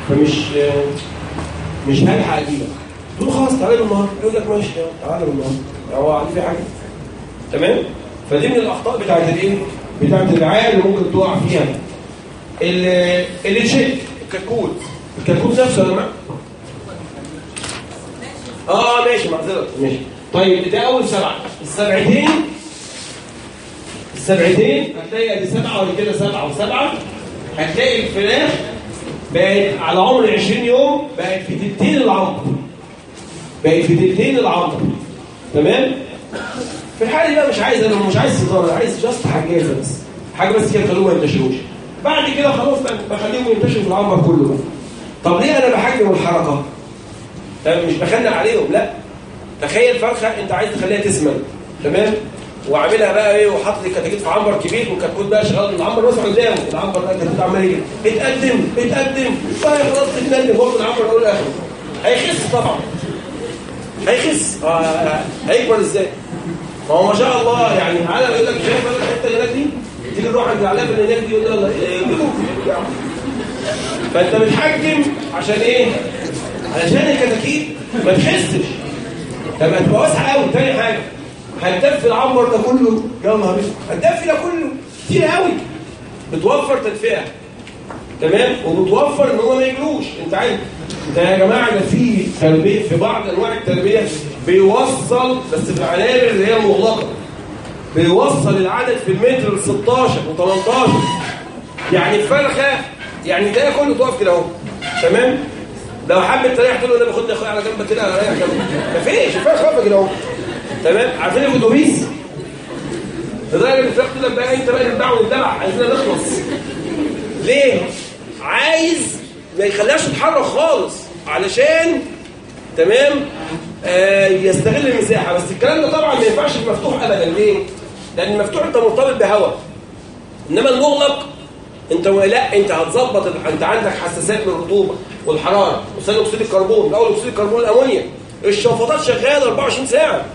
فمش مش هلحق اجيبك تقول خلاص تعالى بالنهار يقول لك ماشي تعالى بالنهار هو عندي في حاجة تمام؟ فدي من الأخطاء بتاعت الإيه؟ بتاعت الرعايه اللي ممكن تقع فيها. اللي تشيك الكتكوت. الكتكوت نفسه أنا جماعة. آه, آه، ماشي معذره ماشي. طيب ده أول سبعة. السبعتين. السبعتين هتلاقي أدي سبعة ولا كده سبعة وسبعة. هتلاقي الفراخ بقت على عمر 20 يوم بقت في تلتين العنقر بقت في تلتين العنقر تمام في الحاله دي بقى مش عايز أنا مش عايز صداره عايز جاست حاجة بس حاجة بس كده خلوهم ما ينتشروش بعد كده خلاص بخليهم ينتشروا في العنبر كله بقى طب ليه أنا بحجم الحركه مش بخنق عليهم لا تخيل فرخه انت عايز تخليها تسمن تمام وعاملها بقى إيه وحاطط الكتاكيت في عنبر كبير والكتكوت بقى شغال من عنبر واسع قدامه العنبر ده الكتاكيت عمال يجري اتقدم اتقدم. طيب خلاص اتقدم. هو من عنبر الأول آخره. هيخس طبعا. هيخس. آه،, آه،, آه هيكبر إزاي؟ ما هو ما شاء الله يعني على يقول لك شايف بقى الحتة اللي هناك دي؟ تيجي تروح عند العلام اللي هناك دي يقول لك إيه، يلا فأنت بتحجم عشان إيه؟ علشان الكتاكيت ما تخسش طب ما تبقى واسعه قوي تاني حاجة. هتدفي العمر ده كله يا نهار اسود هتدفي ده كله. كتير قوي. بتوفر تدفئه تمام؟ وبتوفر إن هو ما يجروش أنت عارف. ده يا جماعة ده في تربية في بعض أنواع التربية بيوصل بس في العنابر اللي هي المغلقة. بيوصل العدد في المتر ل 16 و18 يعني الفرخه يعني ده كله تقف كده أهو. تمام؟ لو حبيت تريح تقول له أنا باخد أخويا على جنب كده اريح جنبك. مفيش. الفرخه واقفه كده أهو. تمام؟ عارفين الاتوبيس لدرجه في الوقت بقى انت بقى تتبعه وتتبع عايزين نخلص. ليه؟ عايز ما يخليهاش تتحرك خالص علشان تمام؟ آه يستغل المساحة. بس الكلام ده طبعا ما ينفعش المفتوح مفتوح ابدا. ليه؟ لأن المفتوح أنت مرتبط بهواء إنما المغلق أنت لا أنت هتظبط أنت عندك حساسات للرطوبه والحرارة. وثاني أكسيد الكربون. الأول أكسيد الكربون الأمونيا. الشفاطات شغالة 24 ساعة.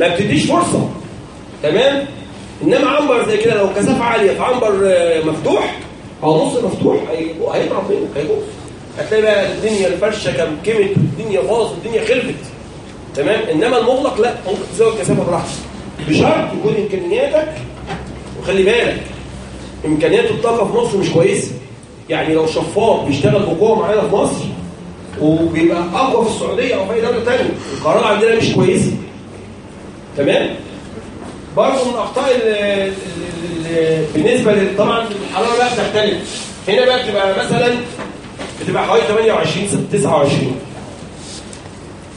ما بتديش فرصة. تمام؟ إنما عنبر زي كده لو كثافه عاليه في عنبر آه، مفتوح أو نص مفتوح هيضعف منك هيبص هتلاقي بقى الدنيا الفرشة كم؟ كمت والدنيا باظت والدنيا خلفت تمام؟ إنما المغلق لا ممكن تزود كثافه براحتك. بشرط يكون إمكانياتك وخلي بالك إمكانيات الطاقة في مصر مش كويسة. يعني لو شفاف بيشتغل بقوة معانا في مصر وبيبقى أقوى في السعودية أو في أي دولة تانية القرار عندنا مش كويسة. تمام؟ برضه من أخطاء بالنسبة طبعا الحرارة بقى بتختلف. هنا بقى بتبقى مثلا بتبقى حوالي 28 29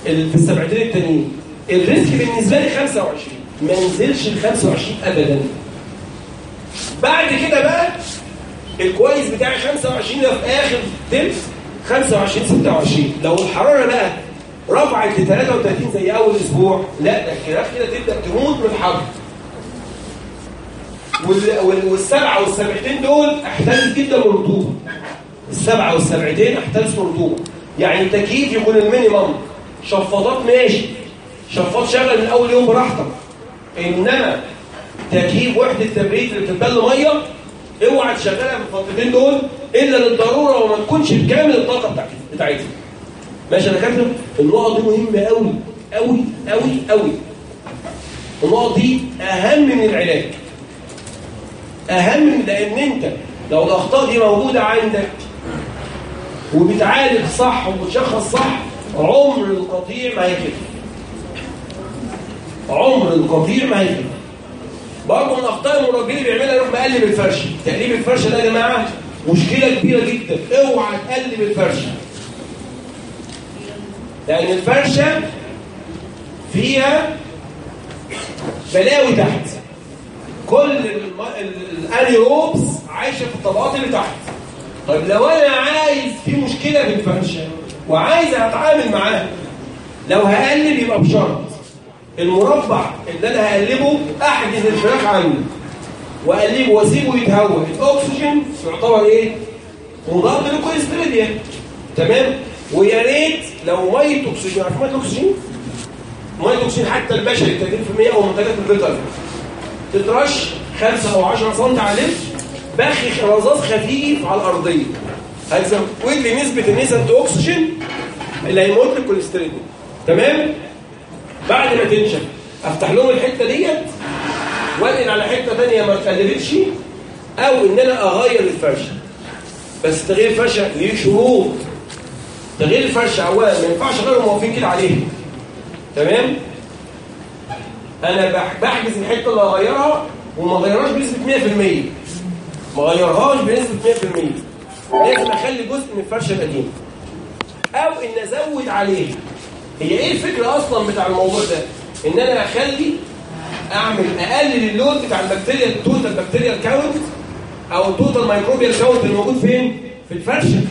في السبعتين التانيين. الريسك بالنسبة لي 25 ما نزلش ال 25 ابدا. بعد كده بقى الكويس بتاعي 25 ده في آخر تلف 25 26 لو الحرارة بقى رفعت ل 33 زي أول أسبوع. لا ده الجراح كده تبدأ تموت من الحر. والسبعه والسبعتين دول احتلت جدا للرطوبه السبعه والسبعتين احتلت للرطوبه يعني التكييف يكون المينيمم. شفاطات ماشي. شفاط شغل من أول يوم براحتك. إنما تكييف وحدة تبريد اللي بتتبل مية اوعى تشغلها في الفترتين دول إلا للضرورة وما تكونش بكامل الطاقة بتاعتها. ماشي أنا كاتب النقط دي مهمة قوي قوي قوي قوي النقط دي أهم من العلاج. أهم لأن أنت لو الأخطاء دي موجودة عندك وبتعالج صح وبتشخص صح عمر القطيع ما هيخف عمر القطيع ما هيخف برضه من اخطاء المراجعين بيعملها يروح مقلب الفرشه تقليب الفرشه ده يا جماعة مشكلة كبيرة جدا. اوعى تقلب الفرشه لأن الفرشة فيها بلاوي تحت. كل الاريوبس عايشة في الطبقات اللي تحت. طيب لو أنا عايز في مشكلة في الفرشة وعايز أتعامل معاها لو هقلب يبقى بشرط. المربع اللي أنا هقلبه أحجز الفراخ عنه وأقلبه وأسيبه يتهوى. الأكسجين يعتبر إيه؟ مضاد لكوليستريديا تمام؟ ويا ريت لو ميه اكسجين عارف ميه اكسجين ميه اكسجين حتى البشري 30% هو منتجات البيطر تترش 5 أو 10 سم على لتر بخ رذاذ خفيف على الأرضية. هتزود لي نسبة النسب أكسجين؟ اللي هيموت الكوليسترول. تمام؟ بعد ما تنشف. أفتح لهم الحتة ديت وأنقل على حتة ثانية ما اتقلبتش أو إن أنا أغير الفرشة. بس تغيير فرشة ليه شروط تغيير الفرش عوام ما ينفعش غير الموافقين كده عليه. تمام؟ أنا بحجز الحته اللي هغيرها وما غيرهاش بنسبة 100% ما غيرهاش بنسبة 100% لازم أخلي جزء من الفرشه القديم أو إن أزود عليه. هي إيه الفكرة أصلا بتاع الموضوع ده؟ إن أنا أخلي أعمل أقلل ال load بتاع البكتيريا ال total bacteria count أو ال total microbial count الموجود فين؟ في الفرشه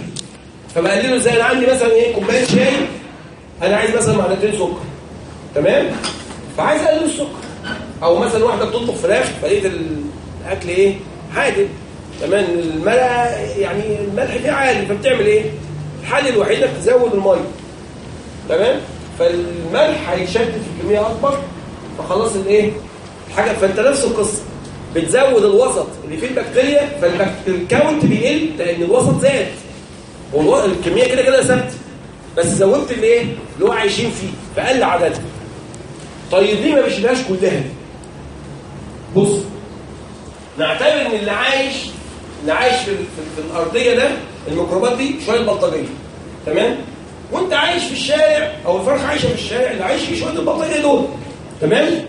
فبقلله إزاي أنا عندي مثلا إيه كوباية شاي أنا عايز مثلا معلقتين سكر تمام؟ فعايز أقلل السكر. أو مثلا واحدة بتطبخ فراخ فلقيت الأكل إيه؟ حادق تمام؟ الملح يعني الملح فيه عالي فبتعمل إيه؟ الحل الوحيد انك تزود المية. تمام؟ فالملح هيشدد في كميه أكبر. فخلاص الإيه؟ الحاجة فأنت نفس القصة. بتزود الوسط اللي فيه البكتيريا فالكاونت بيقل لأن الوسط زاد. والله الكمية كده كده ثابته بس زودت إيه؟ اللي هو عايشين فيه بقل عددها طيب ليه ما بيشيلهاش كلها؟ بص نعتبر إن اللي عايش اللي عايش في, في, في الأرضية ده الميكروبات دي شوية بلطجية. تمام؟ وأنت عايش في الشارع أو الفرخ عايشة في الشارع اللي عايش فيه شوية البلطجية دول. تمام؟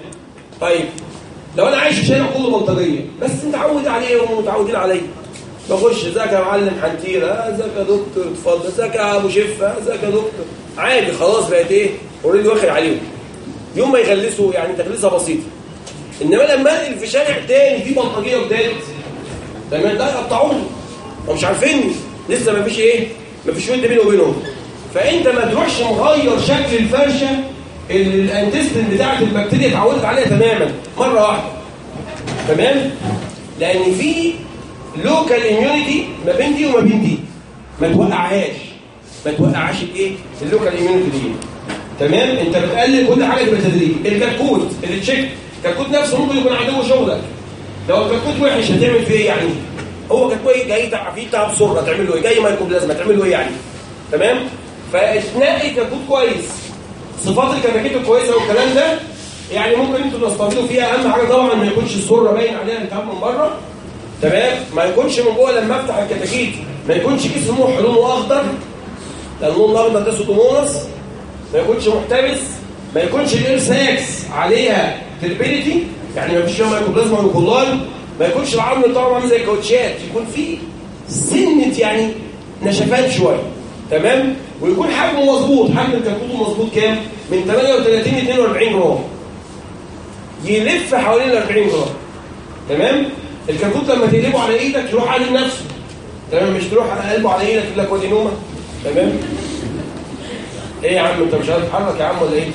طيب لو أنا عايش في شارع كله بلطجية بس متعود عليه ومتعودين عليه. بخش ازيك يا معلم حنتير آه، ازيك يا دكتور اتفضل. ازيك يا أبو شفة آه، ازيك يا دكتور. عادي خلاص بقت إيه؟ already واخد عليهم. يوم ما يغلسوا يعني تغليسه بسيطة. إنما لما انقل في شارع تاني في بلطجية جداد تمام؟ ده قطعوني. ومش عارفيني. لسه ما فيش إيه؟ ما فيش ود بيني وبينهم. فأنت ما تروحش مغير شكل الفرشة اللي ال intestine بتاعه البكتيريا اتعودت عليها تماما. مرة واحدة. تمام؟ لأن في local immunity ما بين دي وما بين دي ما توقعهاش. ما توقعهاش الايه؟ ال local immunity دي. تمام؟ انت بتقلل كل حاجة بالتدريج الكتكوت ال chick الكتكوت نفسه ممكن يكون عدو شغلك. لو الكتكوت وحش هتعمل فيه إيه يعني؟ هو كتكوت جاي في تعب سرعه تعمل له إيه؟ جاي ما يكون تعمل له إيه يعني؟ تمام؟ فتنقي كتكوت كويس صفات الكتاكيت الكويسة والكلام ده يعني ممكن أنتوا تستفيدوا فيها أهم حاجة طبعا ما يكونش السرة باين عليها التعب من بره. تمام؟ ما يكونش من جوه لما افتح الكتاكيت ما يكونش كيس لونه أخضر لأن اللون الأخضر ده Pseudomonas ما يكونش محتبس. ما يكونش ال air sacs عليها turbidity يعني ما فيش فيها mycoplasma و coli ما يكونش العظم بتاعه عامل زي الكوتشات يكون فيه سنة يعني نشفان شوية. تمام؟ ويكون حجمه مظبوط. حجم الكتكوت مظبوط كام؟ من 38 ل 42 جرام. يلف حوالين ال 40 جرام. تمام؟ الكتكوت لما تقلبه على إيدك تروح على نفسه تمام؟ مش تروح على قلبه على إيدك تقول لك ودي نومة. تمام؟ إيه يا عم انت مش عارف تتحرك يا عم ولا إيه؟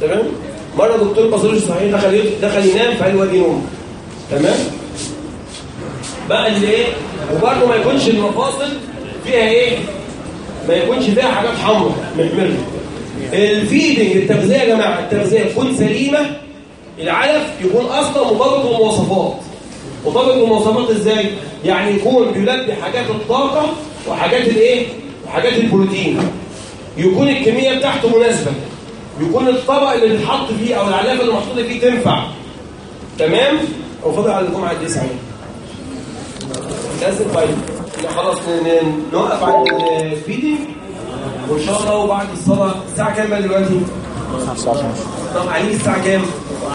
تمام؟ مرة دكتور بصريش صحيح دخل دخل ينام فقال ودي نومة. تمام؟ بقى اللي إيه؟ وبرده ما يكونش المفاصل فيها إيه؟ ما يكونش فيها حاجات حمراء محمره الفيدنج التغذية يا جماعة التغذية تكون سليمة العلف يكون أصلا مبرد بالمواصفات وطاقه المواصفات إزاي يعني يكون بيلبي حاجات الطاقة وحاجات الإيه؟ وحاجات البروتين. يكون الكمية بتاعته مناسبة. يكون الطبق اللي بيتحط فيه أو العلامة اللي محطوطة فيه تنفع. تمام؟ أو فاضل على الجمعة دي إيه ساعه لازم طيب خلاص نوقف عند الفيديو. وإن شاء الله وبعد الصلاة. الساعة كام بقى دلوقتي؟ طب عايزين الساعة كام؟